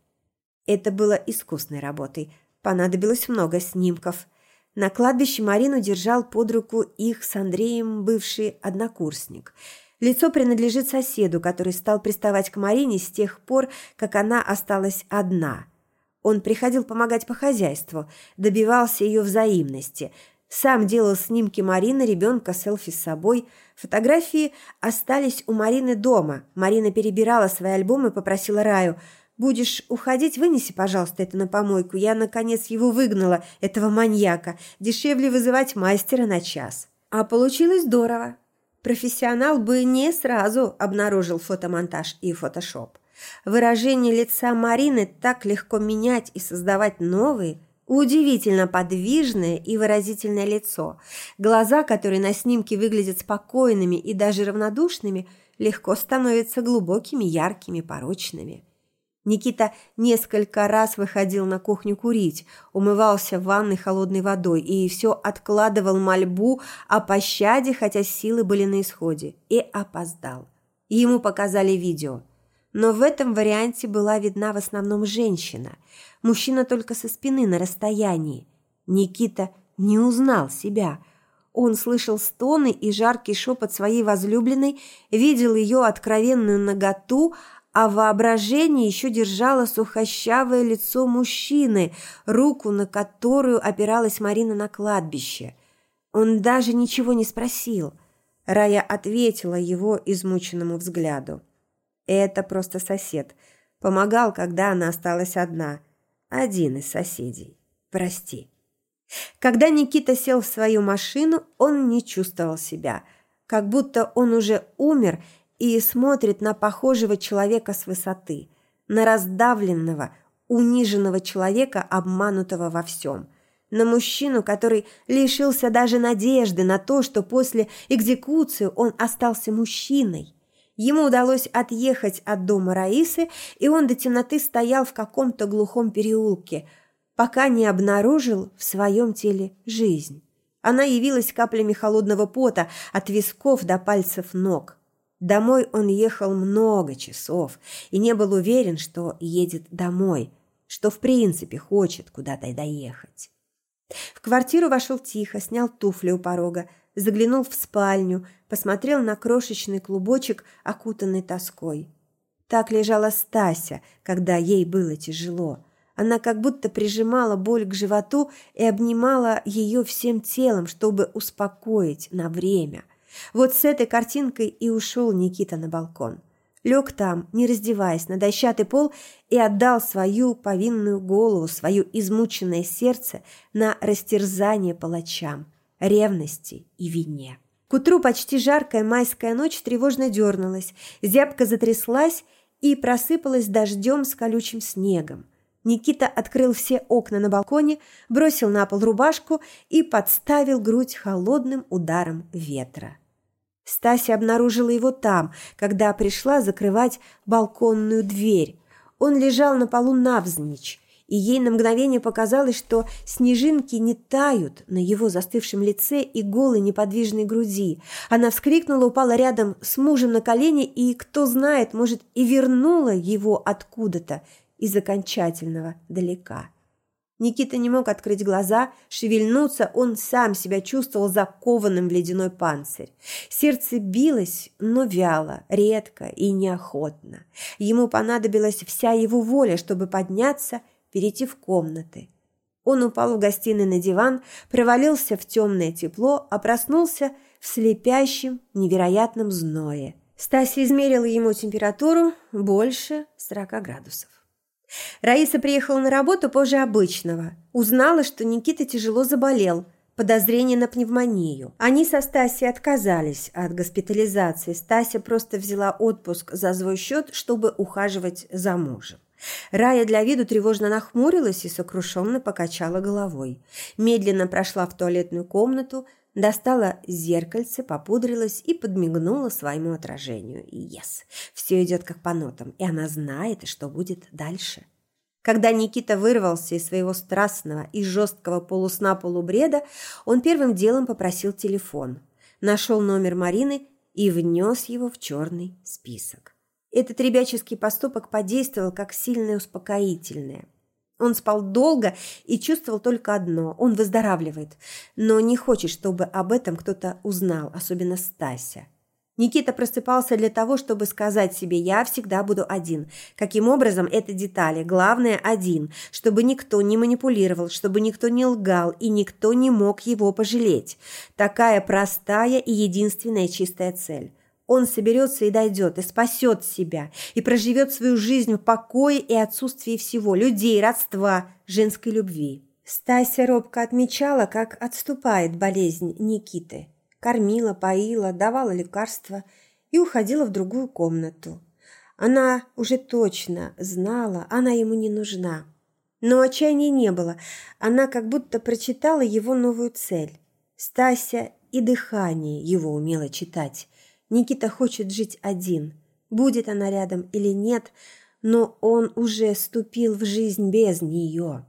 Это было искусной работой. Понадобилось много снимков. На кладбище Марину держал под руку их с Андреем бывший однокурсник. Лицо принадлежит соседу, который стал приставать к Марине с тех пор, как она осталась одна – он приходил помогать по хозяйству, добивался ее взаимности, сам делал снимки Марины, ребенка, селфи с собой. Фотографии остались у Марины дома. Марина перебирала свои альбомы и попросила Раю «Будешь уходить, вынеси, пожалуйста, это на помойку. Я, наконец, его выгнала, этого маньяка. Дешевле вызывать мастера на час». А получилось здорово. Профессионал бы не сразу обнаружил фотомонтаж и фотошоп. Выражение лица Марины так легко менять и создавать новые – Удивительно подвижное и выразительное лицо. Глаза, которые на снимке выглядят спокойными и даже равнодушными, легко становятся глубокими, яркими, порочными. Никита несколько раз выходил на кухню курить, умывался в ванной холодной водой и все откладывал мольбу о пощаде, хотя силы были на исходе, и опоздал. Ему показали видео – но в этом варианте была видна в основном женщина. Мужчина только со спины на расстоянии. Никита не узнал себя. Он слышал стоны и жаркий шепот своей возлюбленной, видел ее откровенную наготу, а воображение еще держало сухощавое лицо мужчины, руку на которую опиралась Марина на кладбище. Он даже ничего не спросил. Рая ответила его измученному взгляду. Это просто сосед. Помогал, когда она осталась одна. Один из соседей. Прости. Когда Никита сел в свою машину, он не чувствовал себя. Как будто он уже умер и смотрит на похожего человека с высоты. На раздавленного, униженного человека, обманутого во всем – на мужчину, который лишился даже надежды на то, что после экзекуции он остался мужчиной. Ему удалось отъехать от дома Раисы, и он до темноты стоял в каком-то глухом переулке, пока не обнаружил в своем теле жизнь. Она явилась каплями холодного пота от висков до пальцев ног. Домой он ехал много часов и не был уверен, что едет домой, что в принципе хочет куда-то доехать. В квартиру вошел тихо, снял туфли у порога, заглянул в спальню, посмотрел на крошечный клубочек, окутанный тоской. Так лежала Стася, когда ей было тяжело. Она как будто прижимала боль к животу и обнимала ее всем телом, чтобы успокоить на время. Вот с этой картинкой и ушел Никита на балкон. Лег там, не раздеваясь, на дощатый пол и отдал свою повинную голову, свое измученное сердце на растерзание палачам ревности и вине. К утру почти жаркая майская ночь тревожно дернулась, зябко затряслась и просыпалась дождем с колючим снегом. Никита открыл все окна на балконе, бросил на пол рубашку и подставил грудь холодным ударом ветра. Стася обнаружила его там, когда пришла закрывать балконную дверь. Он лежал на полу навзничь, и ей на мгновение показалось, что снежинки не тают на его застывшем лице и голой неподвижной груди. Она вскрикнула, упала рядом с мужем на колени и, кто знает, может, и вернула его откуда-то из окончательного далека. Никита не мог открыть глаза, шевельнуться, он сам себя чувствовал закованным в ледяной панцирь. Сердце билось, но вяло, редко и неохотно. Ему понадобилась вся его воля, чтобы подняться перейти в комнаты. Он упал в гостиной на диван, провалился в темное тепло, а проснулся в слепящем, невероятном зное. Стася измерила ему температуру больше 40 градусов. Раиса приехала на работу позже обычного. Узнала, что Никита тяжело заболел, подозрение на пневмонию. Они со Стасей отказались от госпитализации. Стася просто взяла отпуск за свой счет, чтобы ухаживать за мужем. Рая для виду тревожно нахмурилась и сокрушенно покачала головой. Медленно прошла в туалетную комнату, достала зеркальце, попудрилась и подмигнула своему отражению. Ес, все идет как по нотам, и она знает, что будет дальше. Когда Никита вырвался из своего страстного и жесткого полусна-полубреда, он первым делом попросил телефон, нашел номер Марины и внес его в черный список. Этот ребяческий поступок подействовал как сильное успокоительное. Он спал долго и чувствовал только одно – он выздоравливает, но не хочет, чтобы об этом кто-то узнал, особенно Стася. Никита просыпался для того, чтобы сказать себе «я всегда буду один». Каким образом, это детали. Главное – один. Чтобы никто не манипулировал, чтобы никто не лгал и никто не мог его пожалеть. Такая простая и единственная чистая цель. Он соберется и дойдет, и спасет себя, и проживет свою жизнь в покое и отсутствии всего – людей, родства, женской любви. Стася робко отмечала, как отступает болезнь Никиты – кормила, поила, давала лекарства и уходила в другую комнату. Она уже точно знала, она ему не нужна. Но отчаяния не было. Она как будто прочитала его новую цель. Стася и дыхание его умела читать. Никита хочет жить один. Будет она рядом или нет, но он уже ступил в жизнь без нее.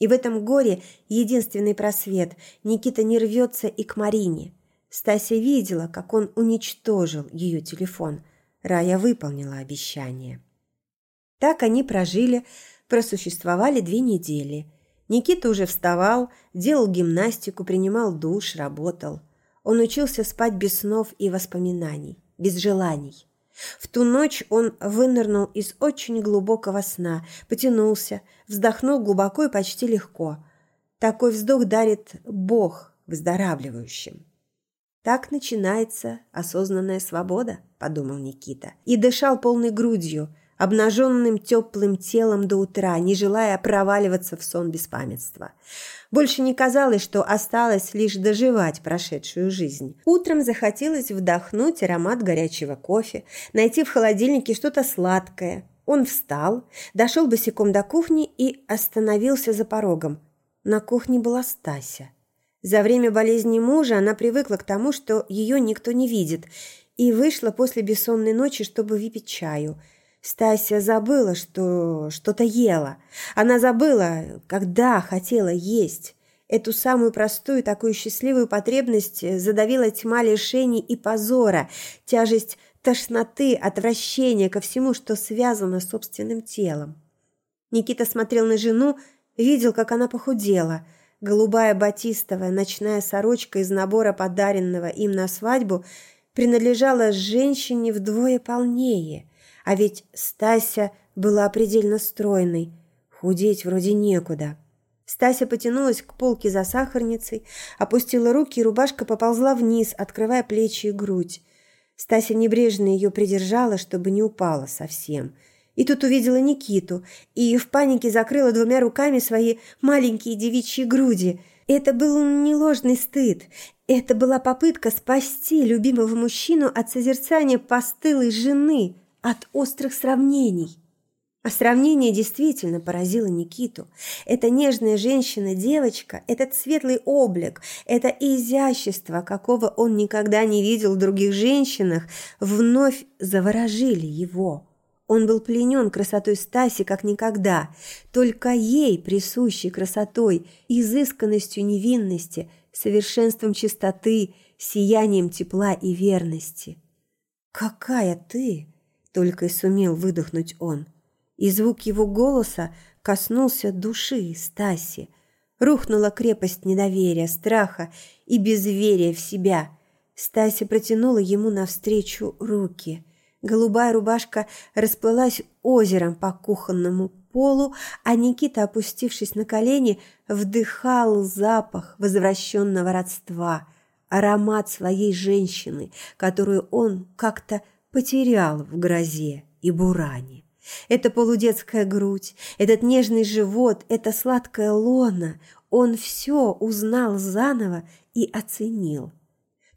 И в этом горе единственный просвет. Никита не рвется и к Марине. Стася видела, как он уничтожил ее телефон. Рая выполнила обещание. Так они прожили, просуществовали две недели. Никита уже вставал, делал гимнастику, принимал душ, работал. Он учился спать без снов и воспоминаний, без желаний. В ту ночь он вынырнул из очень глубокого сна, потянулся, вздохнул глубоко и почти легко. Такой вздох дарит Бог выздоравливающим. «Так начинается осознанная свобода», – подумал Никита. И дышал полной грудью, обнаженным теплым телом до утра, не желая проваливаться в сон беспамятства. Больше не казалось, что осталось лишь доживать прошедшую жизнь. Утром захотелось вдохнуть аромат горячего кофе, найти в холодильнике что-то сладкое. Он встал, дошел босиком до кухни и остановился за порогом. На кухне была Стася. За время болезни мужа она привыкла к тому, что ее никто не видит, и вышла после бессонной ночи, чтобы выпить чаю. Стася забыла, что что-то ела. Она забыла, когда хотела есть. Эту самую простую, такую счастливую потребность задавила тьма лишений и позора, тяжесть тошноты, отвращения ко всему, что связано с собственным телом. Никита смотрел на жену, видел, как она похудела – Голубая батистовая ночная сорочка из набора, подаренного им на свадьбу, принадлежала женщине вдвое полнее, а ведь Стася была предельно стройной, худеть вроде некуда. Стася потянулась к полке за сахарницей, опустила руки, и рубашка поползла вниз, открывая плечи и грудь. Стася небрежно ее придержала, чтобы не упала совсем – и тут увидела Никиту и в панике закрыла двумя руками свои маленькие девичьи груди. Это был не ложный стыд. Это была попытка спасти любимого мужчину от созерцания постылой жены, от острых сравнений. А сравнение действительно поразило Никиту. Эта нежная женщина-девочка, этот светлый облик, это изящество, какого он никогда не видел в других женщинах, вновь заворожили его. Он был пленен красотой Стаси как никогда, только ей присущей красотой, изысканностью невинности, совершенством чистоты, сиянием тепла и верности. «Какая ты!» – только и сумел выдохнуть он. И звук его голоса коснулся души Стаси. Рухнула крепость недоверия, страха и безверия в себя. Стася протянула ему навстречу руки – Голубая рубашка расплылась озером по кухонному полу, а Никита, опустившись на колени, вдыхал запах возвращенного родства, аромат своей женщины, которую он как-то потерял в грозе и буране. Эта полудетская грудь, этот нежный живот, эта сладкая лона, он все узнал заново и оценил.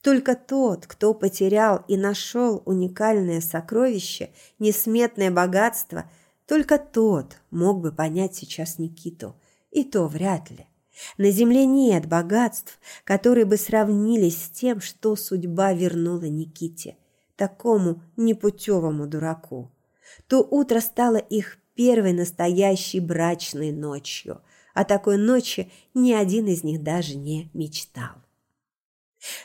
Только тот, кто потерял и нашел уникальное сокровище, несметное богатство, только тот мог бы понять сейчас Никиту. И то вряд ли. На земле нет богатств, которые бы сравнились с тем, что судьба вернула Никите, такому непутевому дураку. То утро стало их первой настоящей брачной ночью. О такой ночи ни один из них даже не мечтал.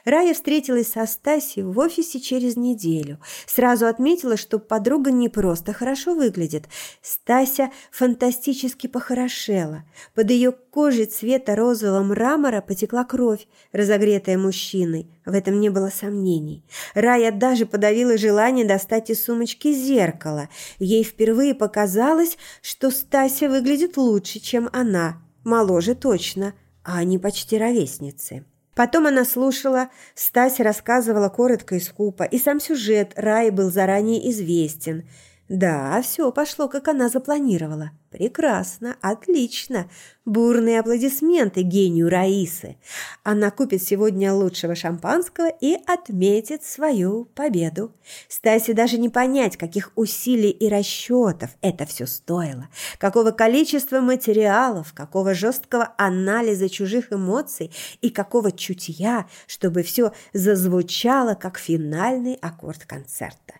Рая встретилась со Стасей в офисе через неделю. Сразу отметила, что подруга не просто хорошо выглядит. Стася фантастически похорошела. Под ее кожей цвета розового мрамора потекла кровь, разогретая мужчиной. В этом не было сомнений. Рая даже подавила желание достать из сумочки зеркало. Ей впервые показалось, что Стася выглядит лучше, чем она. Моложе точно, а они почти ровесницы. Потом она слушала, Стася рассказывала коротко и скупо, и сам сюжет Раи был заранее известен – да, все пошло, как она запланировала. Прекрасно, отлично. Бурные аплодисменты гению Раисы. Она купит сегодня лучшего шампанского и отметит свою победу. Стасе даже не понять, каких усилий и расчетов это все стоило. Какого количества материалов, какого жесткого анализа чужих эмоций и какого чутья, чтобы все зазвучало, как финальный аккорд концерта.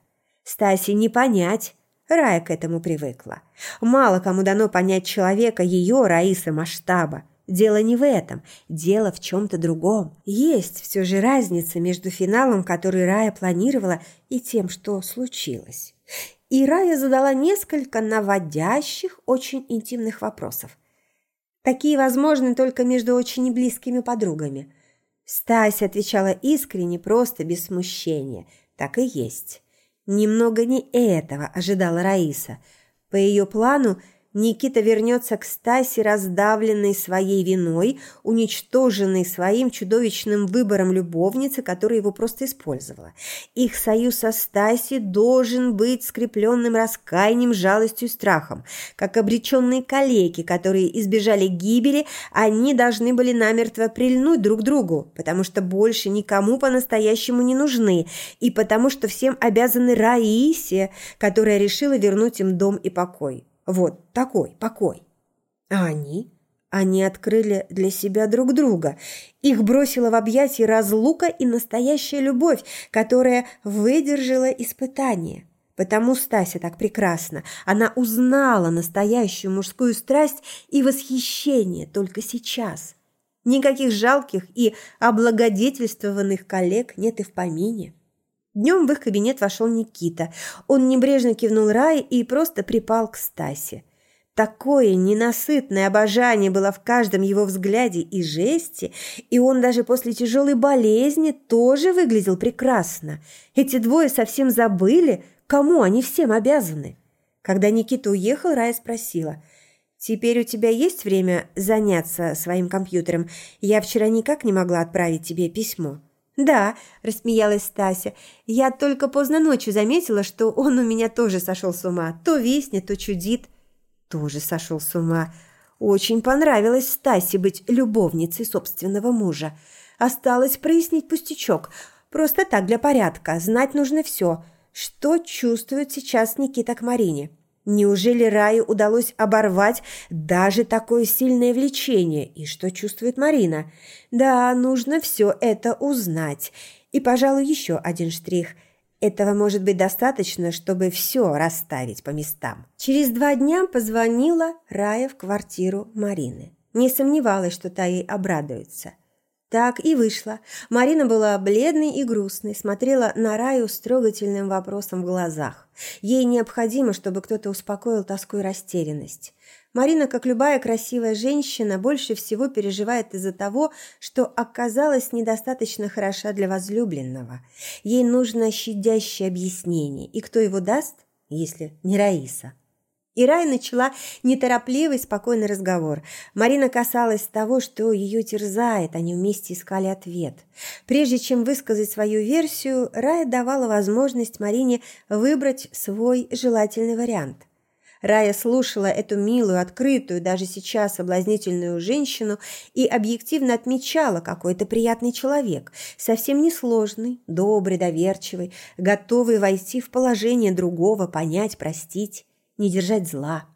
Стасе не понять, Рая к этому привыкла. Мало кому дано понять человека ее, Раисы, масштаба. Дело не в этом, дело в чем-то другом. Есть все же разница между финалом, который Рая планировала, и тем, что случилось. И Рая задала несколько наводящих, очень интимных вопросов. Такие возможны только между очень близкими подругами. Стася отвечала искренне, просто без смущения. Так и есть. Немного не этого ожидала Раиса. По ее плану Никита вернется к Стасе, раздавленной своей виной, уничтоженной своим чудовищным выбором любовницы, которая его просто использовала. Их союз со Стаси должен быть скрепленным раскаянием, жалостью и страхом. Как обреченные калеки, которые избежали гибели, они должны были намертво прильнуть друг к другу, потому что больше никому по-настоящему не нужны, и потому что всем обязаны Раисе, которая решила вернуть им дом и покой. Вот такой покой. А они? Они открыли для себя друг друга. Их бросила в объятия разлука и настоящая любовь, которая выдержала испытание. Потому Стася так прекрасна. Она узнала настоящую мужскую страсть и восхищение только сейчас. Никаких жалких и облагодетельствованных коллег нет и в помине. Днем в их кабинет вошел Никита. Он небрежно кивнул Рае и просто припал к Стасе. Такое ненасытное обожание было в каждом его взгляде и жесте, и он даже после тяжелой болезни тоже выглядел прекрасно. Эти двое совсем забыли, кому они всем обязаны. Когда Никита уехал, Рая спросила, «Теперь у тебя есть время заняться своим компьютером? Я вчера никак не могла отправить тебе письмо». «Да», – рассмеялась Стася, – «я только поздно ночью заметила, что он у меня тоже сошел с ума. То виснет, то чудит». «Тоже сошел с ума». Очень понравилось Стасе быть любовницей собственного мужа. Осталось прояснить пустячок. Просто так, для порядка. Знать нужно все. Что чувствует сейчас Никита к Марине?» Неужели Рае удалось оборвать даже такое сильное влечение? И что чувствует Марина? Да, нужно все это узнать. И, пожалуй, еще один штрих. Этого может быть достаточно, чтобы все расставить по местам. Через два дня позвонила Рая в квартиру Марины. Не сомневалась, что та ей обрадуется. Так и вышло. Марина была бледной и грустной, смотрела на Раю с трогательным вопросом в глазах. Ей необходимо, чтобы кто-то успокоил тоску и растерянность. Марина, как любая красивая женщина, больше всего переживает из-за того, что оказалась недостаточно хороша для возлюбленного. Ей нужно щадящее объяснение. И кто его даст, если не Раиса? И Рая начала неторопливый, спокойный разговор. Марина касалась того, что ее терзает, они вместе искали ответ. Прежде чем высказать свою версию, Рая давала возможность Марине выбрать свой желательный вариант. Рая слушала эту милую, открытую, даже сейчас соблазнительную женщину и объективно отмечала, какой это приятный человек, совсем несложный, добрый, доверчивый, готовый войти в положение другого, понять, простить не держать зла.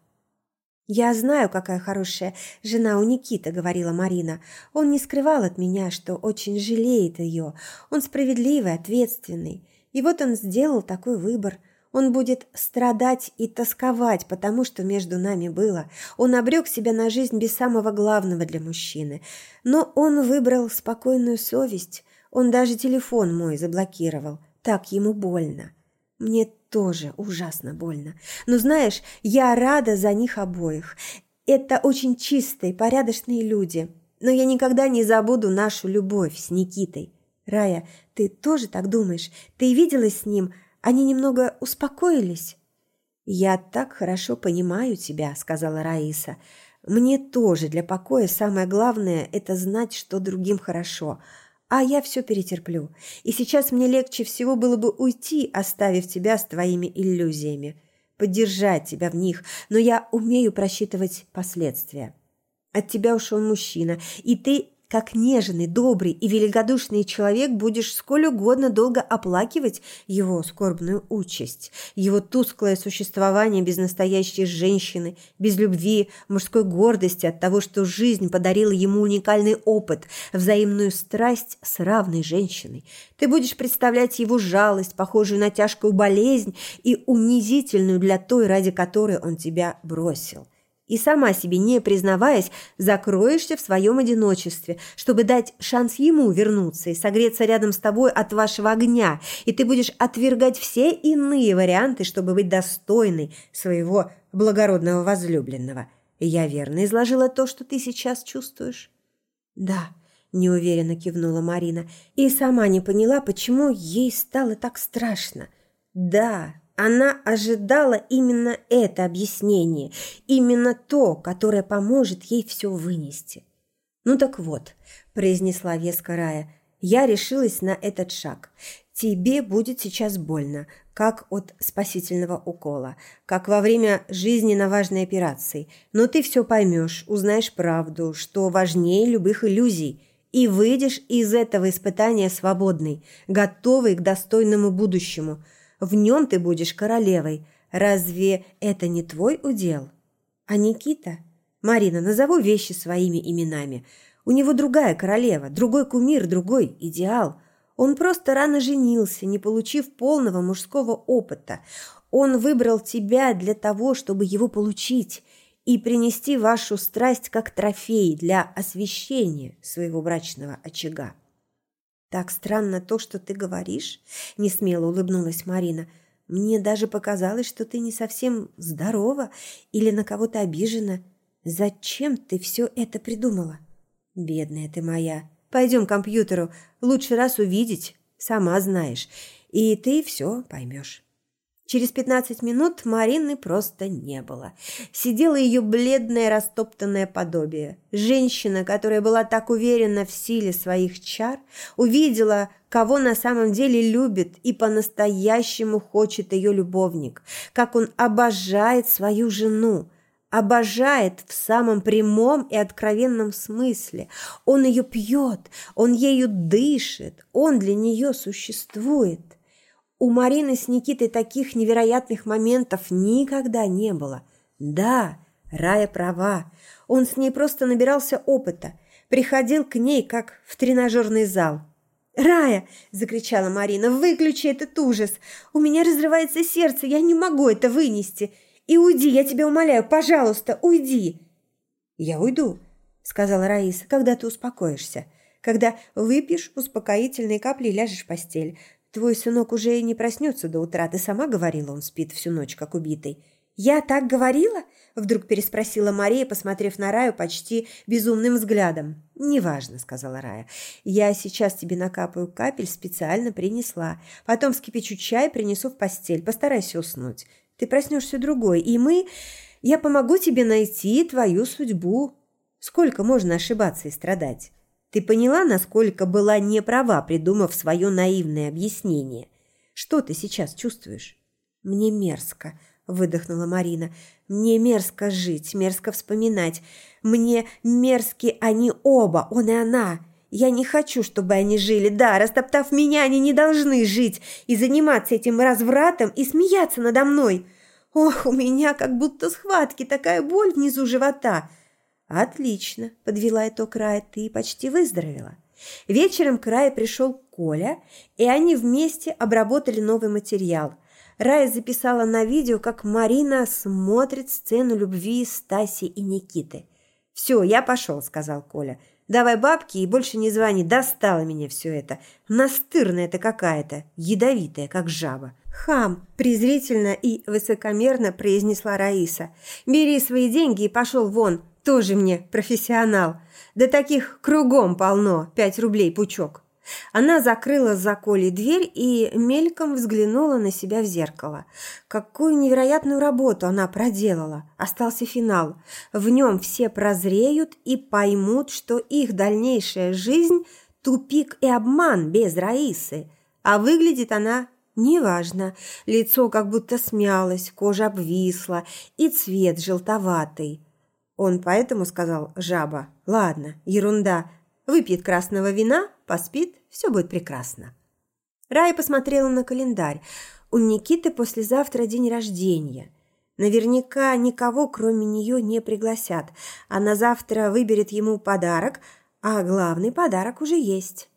«Я знаю, какая хорошая жена у Никиты», — говорила Марина. «Он не скрывал от меня, что очень жалеет ее. Он справедливый, ответственный. И вот он сделал такой выбор. Он будет страдать и тосковать, потому что между нами было. Он обрек себя на жизнь без самого главного для мужчины. Но он выбрал спокойную совесть. Он даже телефон мой заблокировал. Так ему больно. Мне тоже ужасно больно. Но знаешь, я рада за них обоих. Это очень чистые, порядочные люди. Но я никогда не забуду нашу любовь с Никитой. Рая, ты тоже так думаешь? Ты виделась с ним? Они немного успокоились? Я так хорошо понимаю тебя, сказала Раиса. Мне тоже для покоя самое главное – это знать, что другим хорошо – а я все перетерплю. И сейчас мне легче всего было бы уйти, оставив тебя с твоими иллюзиями, поддержать тебя в них, но я умею просчитывать последствия. От тебя ушел мужчина, и ты как нежный, добрый и великодушный человек будешь сколь угодно долго оплакивать его скорбную участь, его тусклое существование без настоящей женщины, без любви, мужской гордости от того, что жизнь подарила ему уникальный опыт, взаимную страсть с равной женщиной. Ты будешь представлять его жалость, похожую на тяжкую болезнь и унизительную для той, ради которой он тебя бросил и сама себе не признаваясь, закроешься в своем одиночестве, чтобы дать шанс ему вернуться и согреться рядом с тобой от вашего огня, и ты будешь отвергать все иные варианты, чтобы быть достойной своего благородного возлюбленного. Я верно изложила то, что ты сейчас чувствуешь? Да, неуверенно кивнула Марина и сама не поняла, почему ей стало так страшно. Да, она ожидала именно это объяснение, именно то, которое поможет ей все вынести. «Ну так вот», – произнесла веска Рая, – «я решилась на этот шаг. Тебе будет сейчас больно, как от спасительного укола, как во время жизненно важной операции. Но ты все поймешь, узнаешь правду, что важнее любых иллюзий, и выйдешь из этого испытания свободной, готовой к достойному будущему – в нем ты будешь королевой. Разве это не твой удел? А Никита? Марина, назову вещи своими именами. У него другая королева, другой кумир, другой идеал. Он просто рано женился, не получив полного мужского опыта. Он выбрал тебя для того, чтобы его получить и принести вашу страсть как трофей для освещения своего брачного очага. «Так странно то, что ты говоришь», – несмело улыбнулась Марина. «Мне даже показалось, что ты не совсем здорова или на кого-то обижена. Зачем ты все это придумала?» «Бедная ты моя. Пойдем к компьютеру. Лучше раз увидеть, сама знаешь, и ты все поймешь». Через пятнадцать минут Марины просто не было. Сидело ее бледное растоптанное подобие. Женщина, которая была так уверена в силе своих чар, увидела, кого на самом деле любит и по-настоящему хочет ее любовник, как он обожает свою жену, обожает в самом прямом и откровенном смысле. Он ее пьет, он ею дышит, он для нее существует. У Марины с Никитой таких невероятных моментов никогда не было. Да, Рая права. Он с ней просто набирался опыта. Приходил к ней, как в тренажерный зал. «Рая!» – закричала Марина. «Выключи этот ужас! У меня разрывается сердце, я не могу это вынести! И уйди, я тебя умоляю, пожалуйста, уйди!» «Я уйду», – сказала Раиса, – «когда ты успокоишься, когда выпьешь успокоительные капли и ляжешь в постель. Твой сынок уже и не проснется до утра. Ты сама говорила, он спит всю ночь, как убитый. Я так говорила? Вдруг переспросила Мария, посмотрев на Раю почти безумным взглядом. «Неважно», — сказала Рая. «Я сейчас тебе накапаю капель, специально принесла. Потом вскипячу чай, принесу в постель. Постарайся уснуть. Ты проснешься другой, и мы... Я помогу тебе найти твою судьбу. Сколько можно ошибаться и страдать? Ты поняла, насколько была неправа, придумав свое наивное объяснение? Что ты сейчас чувствуешь? Мне мерзко, выдохнула Марина. Мне мерзко жить, мерзко вспоминать. Мне мерзки они оба, он и она. Я не хочу, чтобы они жили. Да, растоптав меня, они не должны жить и заниматься этим развратом и смеяться надо мной. Ох, у меня как будто схватки, такая боль внизу живота. Отлично, подвела итог Рая, ты почти выздоровела. Вечером к Рае пришел Коля, и они вместе обработали новый материал. Рая записала на видео, как Марина смотрит сцену любви Стаси и Никиты. «Все, я пошел», – сказал Коля. «Давай бабки и больше не звони, достало меня все это. Настырная ты какая-то, ядовитая, как жаба». «Хам!» – презрительно и высокомерно произнесла Раиса. «Бери свои деньги и пошел вон, тоже мне профессионал. Да таких кругом полно, пять рублей пучок». Она закрыла за Колей дверь и мельком взглянула на себя в зеркало. Какую невероятную работу она проделала. Остался финал. В нем все прозреют и поймут, что их дальнейшая жизнь – тупик и обман без Раисы. А выглядит она неважно. Лицо как будто смялось, кожа обвисла и цвет желтоватый. Он поэтому сказал «жаба». «Ладно, ерунда, Выпьет красного вина, поспит, все будет прекрасно. Рая посмотрела на календарь. У Никиты послезавтра день рождения. Наверняка никого, кроме нее, не пригласят. Она завтра выберет ему подарок, а главный подарок уже есть.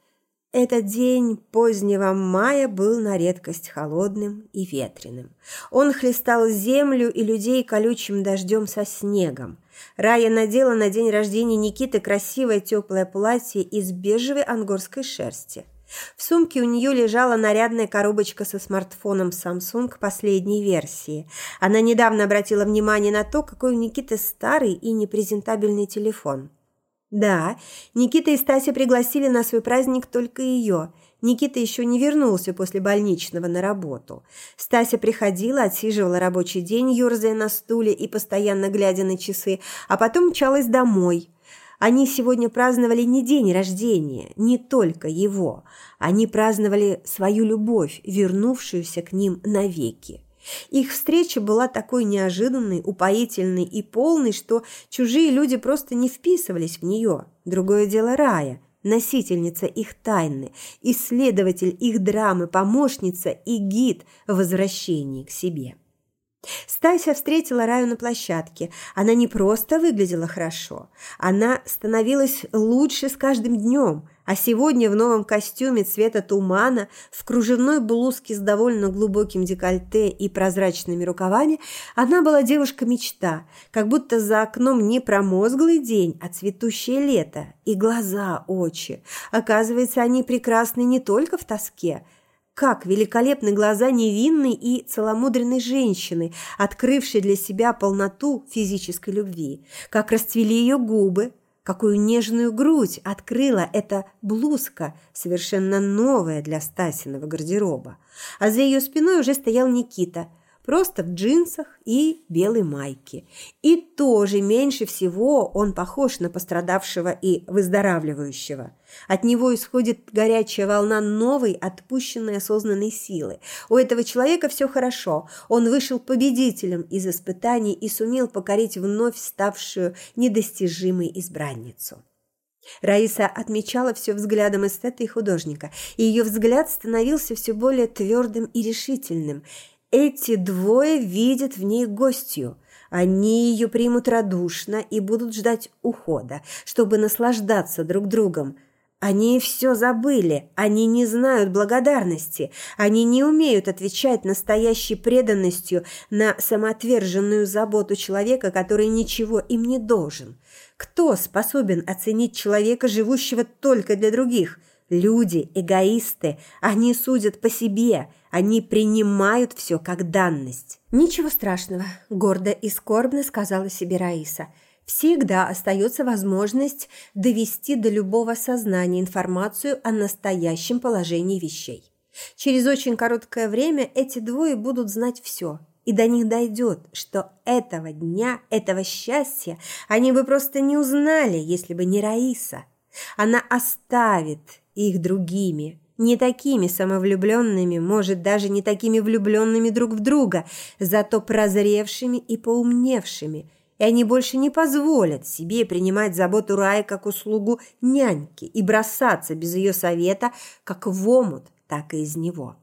Этот день позднего мая был на редкость холодным и ветреным. Он хлестал землю и людей колючим дождем со снегом. Рая надела на день рождения Никиты красивое теплое платье из бежевой ангорской шерсти. В сумке у нее лежала нарядная коробочка со смартфоном Samsung последней версии. Она недавно обратила внимание на то, какой у Никиты старый и непрезентабельный телефон. Да, Никита и Стася пригласили на свой праздник только ее. Никита еще не вернулся после больничного на работу. Стася приходила, отсиживала рабочий день, ерзая на стуле и постоянно глядя на часы, а потом мчалась домой. Они сегодня праздновали не день рождения, не только его. Они праздновали свою любовь, вернувшуюся к ним навеки. Их встреча была такой неожиданной, упоительной и полной, что чужие люди просто не вписывались в нее. Другое дело Рая, носительница их тайны, исследователь их драмы, помощница и гид в возвращении к себе. Стася встретила Раю на площадке. Она не просто выглядела хорошо, она становилась лучше с каждым днем – а сегодня в новом костюме цвета тумана, в кружевной блузке с довольно глубоким декольте и прозрачными рукавами, она была девушка-мечта, как будто за окном не промозглый день, а цветущее лето. И глаза, очи. Оказывается, они прекрасны не только в тоске – как великолепны глаза невинной и целомудренной женщины, открывшей для себя полноту физической любви, как расцвели ее губы, Какую нежную грудь открыла эта блузка, совершенно новая для Стасиного гардероба. А за ее спиной уже стоял Никита, просто в джинсах и белой майке. И тоже меньше всего он похож на пострадавшего и выздоравливающего. От него исходит горячая волна новой, отпущенной осознанной силы. У этого человека все хорошо. Он вышел победителем из испытаний и сумел покорить вновь ставшую недостижимой избранницу. Раиса отмечала все взглядом эстета и художника, и ее взгляд становился все более твердым и решительным – эти двое видят в ней гостью. Они ее примут радушно и будут ждать ухода, чтобы наслаждаться друг другом. Они все забыли, они не знают благодарности, они не умеют отвечать настоящей преданностью на самоотверженную заботу человека, который ничего им не должен. Кто способен оценить человека, живущего только для других? Люди, эгоисты, они судят по себе, они принимают все как данность. «Ничего страшного», – гордо и скорбно сказала себе Раиса. «Всегда остается возможность довести до любого сознания информацию о настоящем положении вещей. Через очень короткое время эти двое будут знать все, и до них дойдет, что этого дня, этого счастья они бы просто не узнали, если бы не Раиса. Она оставит их другими, не такими самовлюбленными, может, даже не такими влюбленными друг в друга, зато прозревшими и поумневшими, и они больше не позволят себе принимать заботу Раи как услугу няньки и бросаться без ее совета как в омут, так и из него.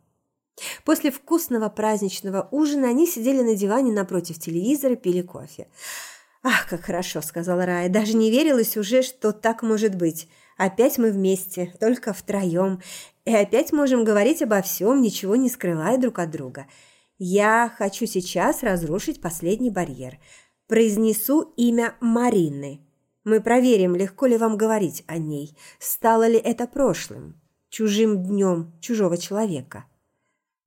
После вкусного праздничного ужина они сидели на диване напротив телевизора, пили кофе. «Ах, как хорошо!» – сказала Рая. «Даже не верилось уже, что так может быть. Опять мы вместе, только втроем. И опять можем говорить обо всем, ничего не скрывая друг от друга. Я хочу сейчас разрушить последний барьер. Произнесу имя Марины. Мы проверим, легко ли вам говорить о ней. Стало ли это прошлым, чужим днем чужого человека».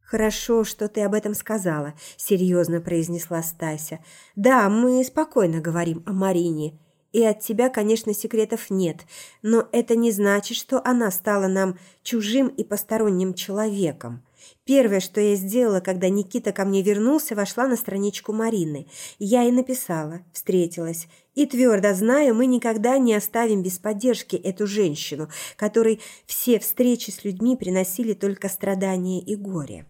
«Хорошо, что ты об этом сказала», – серьезно произнесла Стася. «Да, мы спокойно говорим о Марине. И от тебя, конечно, секретов нет, но это не значит, что она стала нам чужим и посторонним человеком. Первое, что я сделала, когда Никита ко мне вернулся, вошла на страничку Марины. Я и написала, встретилась. И твердо знаю, мы никогда не оставим без поддержки эту женщину, которой все встречи с людьми приносили только страдания и горе.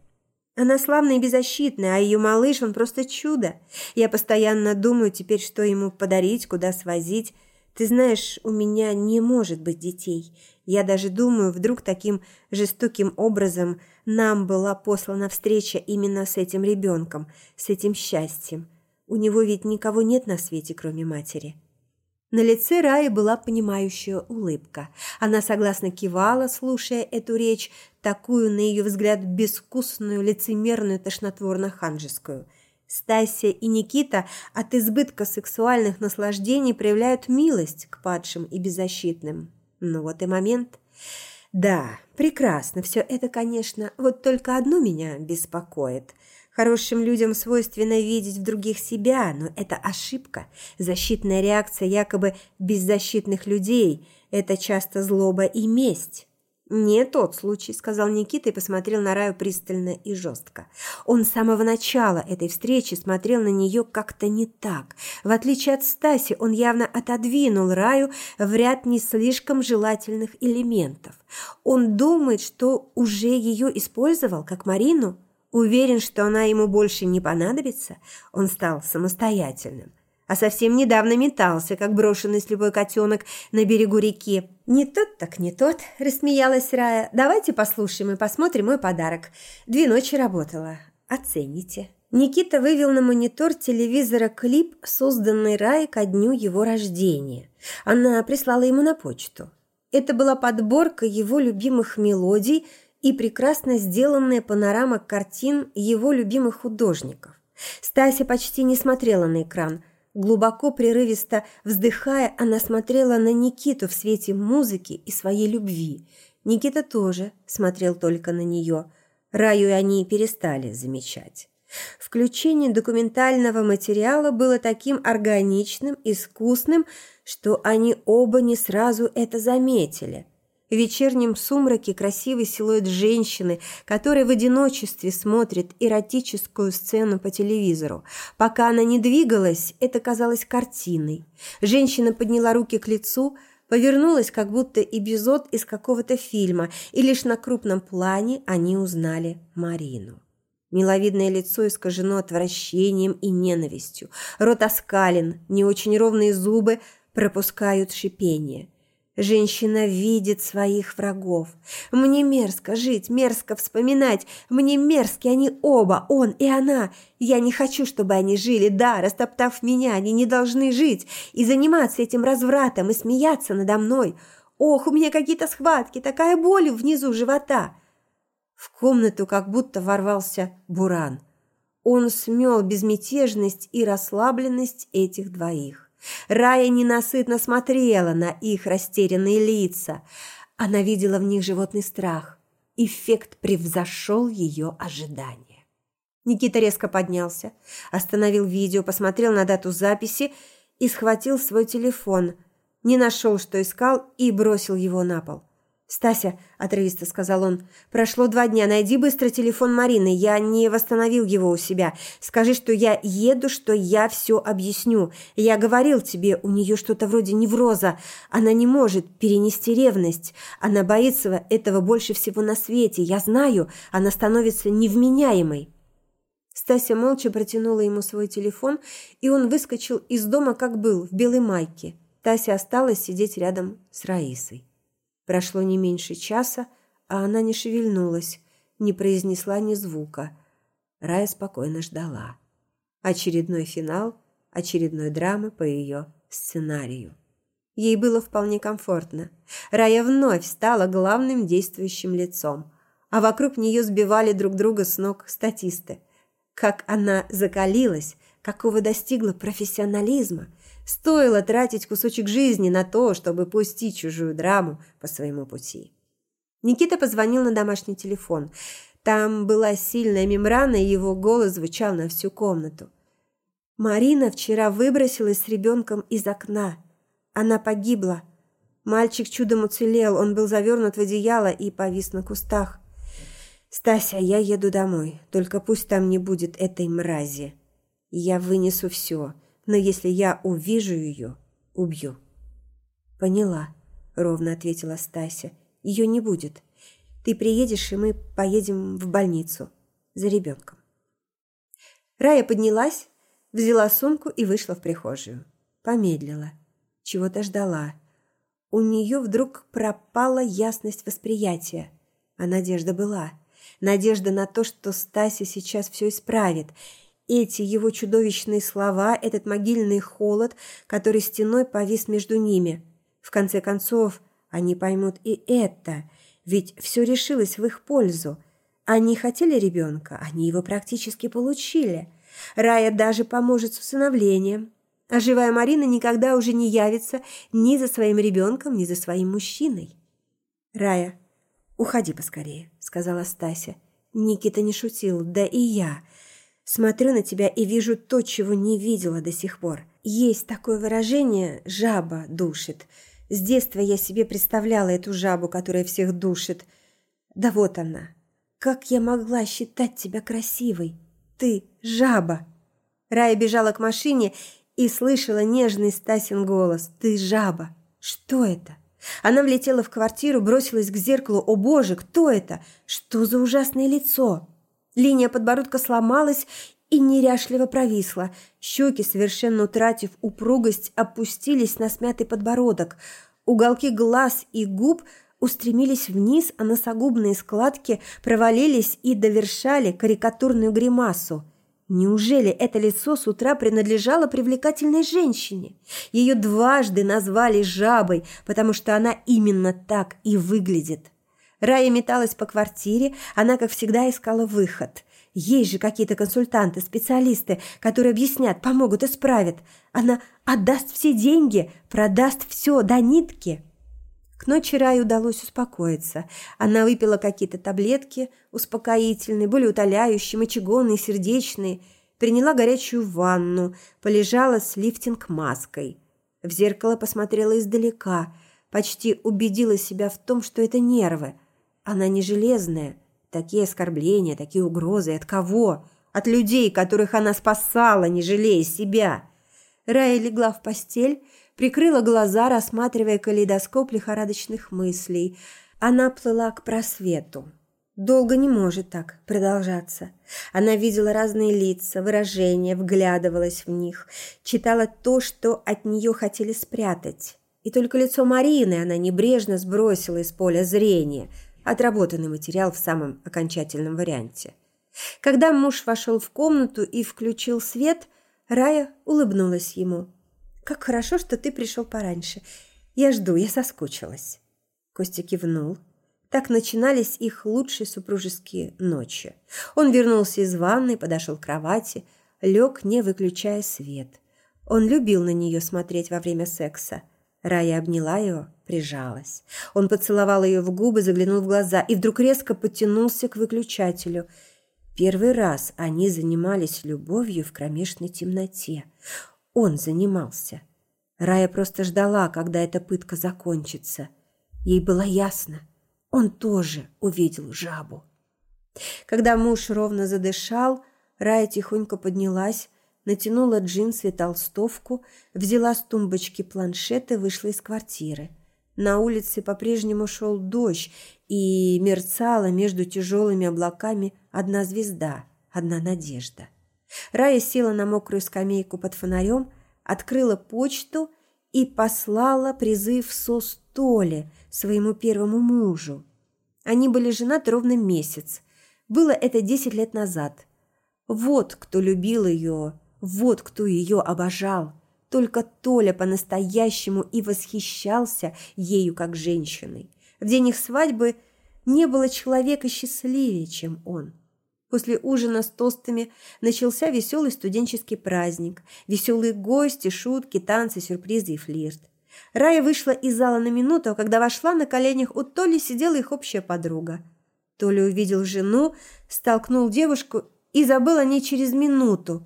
Она славная и беззащитная, а ее малыш, он просто чудо. Я постоянно думаю теперь, что ему подарить, куда свозить. Ты знаешь, у меня не может быть детей. Я даже думаю, вдруг таким жестоким образом нам была послана встреча именно с этим ребенком, с этим счастьем. У него ведь никого нет на свете, кроме матери. На лице Раи была понимающая улыбка. Она согласно кивала, слушая эту речь, такую, на ее взгляд, безвкусную, лицемерную, тошнотворно-ханжескую. Стасия и Никита от избытка сексуальных наслаждений проявляют милость к падшим и беззащитным. Ну вот и момент. Да, прекрасно, все это, конечно, вот только одно меня беспокоит – Хорошим людям свойственно видеть в других себя, но это ошибка. Защитная реакция якобы беззащитных людей – это часто злоба и месть. «Не тот случай», – сказал Никита и посмотрел на Раю пристально и жестко. Он с самого начала этой встречи смотрел на нее как-то не так. В отличие от Стаси, он явно отодвинул Раю в ряд не слишком желательных элементов. Он думает, что уже ее использовал, как Марину – Уверен, что она ему больше не понадобится, он стал самостоятельным. А совсем недавно метался, как брошенный слепой котенок на берегу реки. «Не тот, так не тот», – рассмеялась Рая. «Давайте послушаем и посмотрим мой подарок. Две ночи работала. Оцените». Никита вывел на монитор телевизора клип, созданный Раей ко дню его рождения. Она прислала ему на почту. Это была подборка его любимых мелодий – и прекрасно сделанная панорама картин его любимых художников. Стася почти не смотрела на экран. Глубоко, прерывисто вздыхая, она смотрела на Никиту в свете музыки и своей любви. Никита тоже смотрел только на нее. Раю они перестали замечать. Включение документального материала было таким органичным, искусным, что они оба не сразу это заметили – в вечернем сумраке красивый силуэт женщины, которая в одиночестве смотрит эротическую сцену по телевизору. Пока она не двигалась, это казалось картиной. Женщина подняла руки к лицу, повернулась, как будто эпизод из какого-то фильма, и лишь на крупном плане они узнали Марину. Миловидное лицо искажено отвращением и ненавистью. Рот оскален, не очень ровные зубы пропускают шипение – Женщина видит своих врагов. Мне мерзко жить, мерзко вспоминать. Мне мерзки они оба, он и она. Я не хочу, чтобы они жили. Да, растоптав меня, они не должны жить и заниматься этим развратом и смеяться надо мной. Ох, у меня какие-то схватки, такая боль внизу живота. В комнату как будто ворвался буран. Он смел безмятежность и расслабленность этих двоих. Рая ненасытно смотрела на их растерянные лица. Она видела в них животный страх. Эффект превзошел ее ожидания. Никита резко поднялся, остановил видео, посмотрел на дату записи и схватил свой телефон. Не нашел, что искал, и бросил его на пол. «Стася», – отрывисто сказал он, – «прошло два дня. Найди быстро телефон Марины. Я не восстановил его у себя. Скажи, что я еду, что я все объясню. Я говорил тебе, у нее что-то вроде невроза. Она не может перенести ревность. Она боится этого больше всего на свете. Я знаю, она становится невменяемой». Стася молча протянула ему свой телефон, и он выскочил из дома, как был, в белой майке. Тася осталась сидеть рядом с Раисой. Прошло не меньше часа, а она не шевельнулась, не произнесла ни звука. Рая спокойно ждала. Очередной финал очередной драмы по ее сценарию. Ей было вполне комфортно. Рая вновь стала главным действующим лицом, а вокруг нее сбивали друг друга с ног статисты. Как она закалилась, какого достигла профессионализма – Стоило тратить кусочек жизни на то, чтобы пустить чужую драму по своему пути. Никита позвонил на домашний телефон. Там была сильная мембрана, и его голос звучал на всю комнату. Марина вчера выбросилась с ребенком из окна. Она погибла. Мальчик чудом уцелел, он был завернут в одеяло и повис на кустах. «Стася, я еду домой, только пусть там не будет этой мрази. Я вынесу все но если я увижу ее, убью». «Поняла», — ровно ответила Стася. «Ее не будет. Ты приедешь, и мы поедем в больницу за ребенком». Рая поднялась, взяла сумку и вышла в прихожую. Помедлила, чего-то ждала. У нее вдруг пропала ясность восприятия, а надежда была. Надежда на то, что Стася сейчас все исправит — эти его чудовищные слова, этот могильный холод, который стеной повис между ними. В конце концов, они поймут и это, ведь все решилось в их пользу. Они хотели ребенка, они его практически получили. Рая даже поможет с усыновлением. А живая Марина никогда уже не явится ни за своим ребенком, ни за своим мужчиной. «Рая, уходи поскорее», — сказала Стася. Никита не шутил, да и я — Смотрю на тебя и вижу то, чего не видела до сих пор. Есть такое выражение «жаба душит». С детства я себе представляла эту жабу, которая всех душит. Да вот она. Как я могла считать тебя красивой? Ты жаба. Рая бежала к машине и слышала нежный Стасин голос. Ты жаба. Что это? Она влетела в квартиру, бросилась к зеркалу. О боже, кто это? Что за ужасное лицо? Линия подбородка сломалась и неряшливо провисла. Щеки, совершенно утратив упругость, опустились на смятый подбородок. Уголки глаз и губ устремились вниз, а носогубные складки провалились и довершали карикатурную гримасу. Неужели это лицо с утра принадлежало привлекательной женщине? Ее дважды назвали жабой, потому что она именно так и выглядит. Рая металась по квартире, она, как всегда, искала выход. Есть же какие-то консультанты, специалисты, которые объяснят, помогут, исправят. Она отдаст все деньги, продаст все до нитки. К ночи Рае удалось успокоиться. Она выпила какие-то таблетки, успокоительные, болеутоляющие, мочегонные, сердечные, приняла горячую ванну, полежала с лифтинг-маской. В зеркало посмотрела издалека, почти убедила себя в том, что это нервы – она не железная. Такие оскорбления, такие угрозы. От кого? От людей, которых она спасала, не жалея себя. Рая легла в постель, прикрыла глаза, рассматривая калейдоскоп лихорадочных мыслей. Она плыла к просвету. Долго не может так продолжаться. Она видела разные лица, выражения, вглядывалась в них, читала то, что от нее хотели спрятать. И только лицо Марины она небрежно сбросила из поля зрения – отработанный материал в самом окончательном варианте. Когда муж вошел в комнату и включил свет, Рая улыбнулась ему. «Как хорошо, что ты пришел пораньше. Я жду, я соскучилась». Костя кивнул. Так начинались их лучшие супружеские ночи. Он вернулся из ванной, подошел к кровати, лег, не выключая свет. Он любил на нее смотреть во время секса. Рая обняла его, прижалась. Он поцеловал ее в губы, заглянул в глаза и вдруг резко потянулся к выключателю. Первый раз они занимались любовью в кромешной темноте. Он занимался. Рая просто ждала, когда эта пытка закончится. Ей было ясно. он тоже увидел жабу. Когда муж ровно задышал, Рая тихонько поднялась, натянула джинсы и толстовку, взяла с тумбочки планшет и вышла из квартиры. На улице по-прежнему шел дождь, и мерцала между тяжелыми облаками одна звезда, одна надежда. Рая села на мокрую скамейку под фонарем, открыла почту и послала призыв СОС Толе, своему первому мужу. Они были женаты ровно месяц. Было это десять лет назад. Вот кто любил ее, вот кто ее обожал. Только Толя по-настоящему и восхищался ею как женщиной. В день их свадьбы не было человека счастливее, чем он. После ужина с тостами начался веселый студенческий праздник. Веселые гости, шутки, танцы, сюрпризы и флирт. Рая вышла из зала на минуту, а когда вошла, на коленях у Толи сидела их общая подруга. Толя увидел жену, столкнул девушку и забыл о ней через минуту.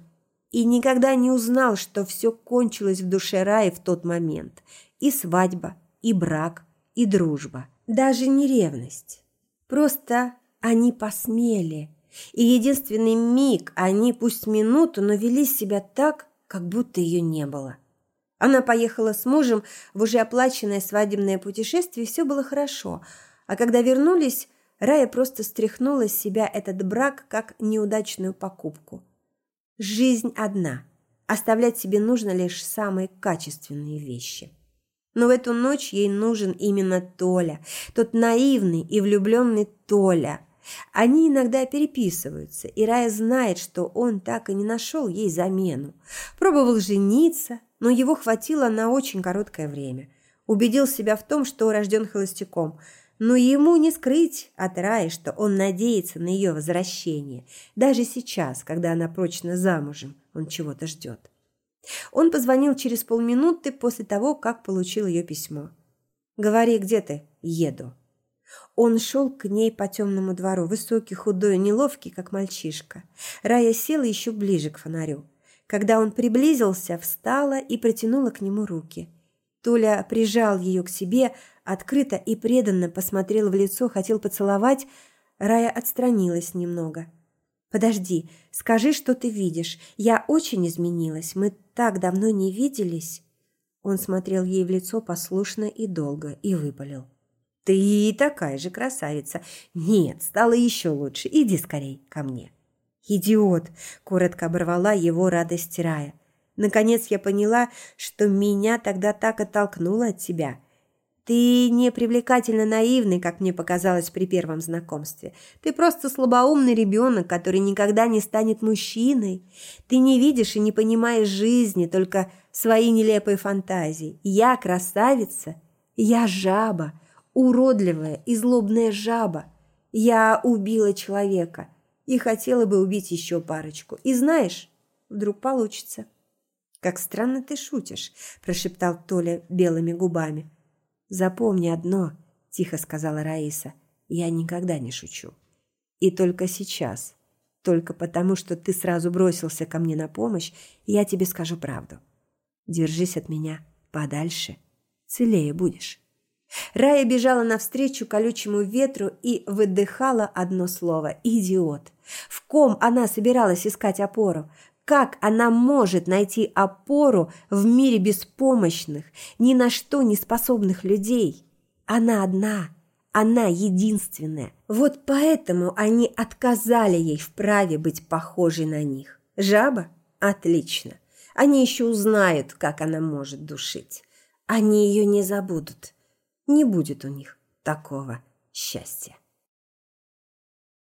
И никогда не узнал, что все кончилось в душе Раи в тот момент. И свадьба, и брак, и дружба. Даже не ревность. Просто они посмели – и единственный миг они, пусть минуту, но вели себя так, как будто ее не было. Она поехала с мужем в уже оплаченное свадебное путешествие, и все было хорошо. А когда вернулись, Рая просто стряхнула с себя этот брак как неудачную покупку. Жизнь одна. Оставлять себе нужно лишь самые качественные вещи. Но в эту ночь ей нужен именно Толя, тот наивный и влюбленный Толя – они иногда переписываются, и Рая знает, что он так и не нашел ей замену. Пробовал жениться, но его хватило на очень короткое время. Убедил себя в том, что рожден холостяком, но ему не скрыть от Раи, что он надеется на ее возвращение. Даже сейчас, когда она прочно замужем, он чего-то ждет. Он позвонил через полминуты после того, как получил ее письмо. «Говори, где ты?» «Еду». Он шел к ней по темному двору, высокий, худой, неловкий, как мальчишка. Рая села еще ближе к фонарю. Когда он приблизился, встала и протянула к нему руки. Толя прижал ее к себе, открыто и преданно посмотрел в лицо, хотел поцеловать. Рая отстранилась немного. «Подожди, скажи, что ты видишь. Я очень изменилась. Мы так давно не виделись». Он смотрел ей в лицо послушно и долго и выпалил. Ты такая же красавица. Нет, стало еще лучше. Иди скорей ко мне. Идиот, коротко оборвала его радость Рая. Наконец я поняла, что меня тогда так оттолкнуло от тебя. Ты не привлекательно наивный, как мне показалось при первом знакомстве. Ты просто слабоумный ребенок, который никогда не станет мужчиной. Ты не видишь и не понимаешь жизни, только свои нелепые фантазии. Я красавица, я жаба, уродливая и злобная жаба. Я убила человека и хотела бы убить еще парочку. И знаешь, вдруг получится. «Как странно ты шутишь», – прошептал Толя белыми губами. «Запомни одно», – тихо сказала Раиса. «Я никогда не шучу. И только сейчас, только потому, что ты сразу бросился ко мне на помощь, я тебе скажу правду. Держись от меня подальше, целее будешь». Рая бежала навстречу колючему ветру и выдыхала одно слово – «идиот». В ком она собиралась искать опору? Как она может найти опору в мире беспомощных, ни на что не способных людей? Она одна, она единственная. Вот поэтому они отказали ей в праве быть похожей на них. Жаба? Отлично. Они еще узнают, как она может душить. Они ее не забудут не будет у них такого счастья.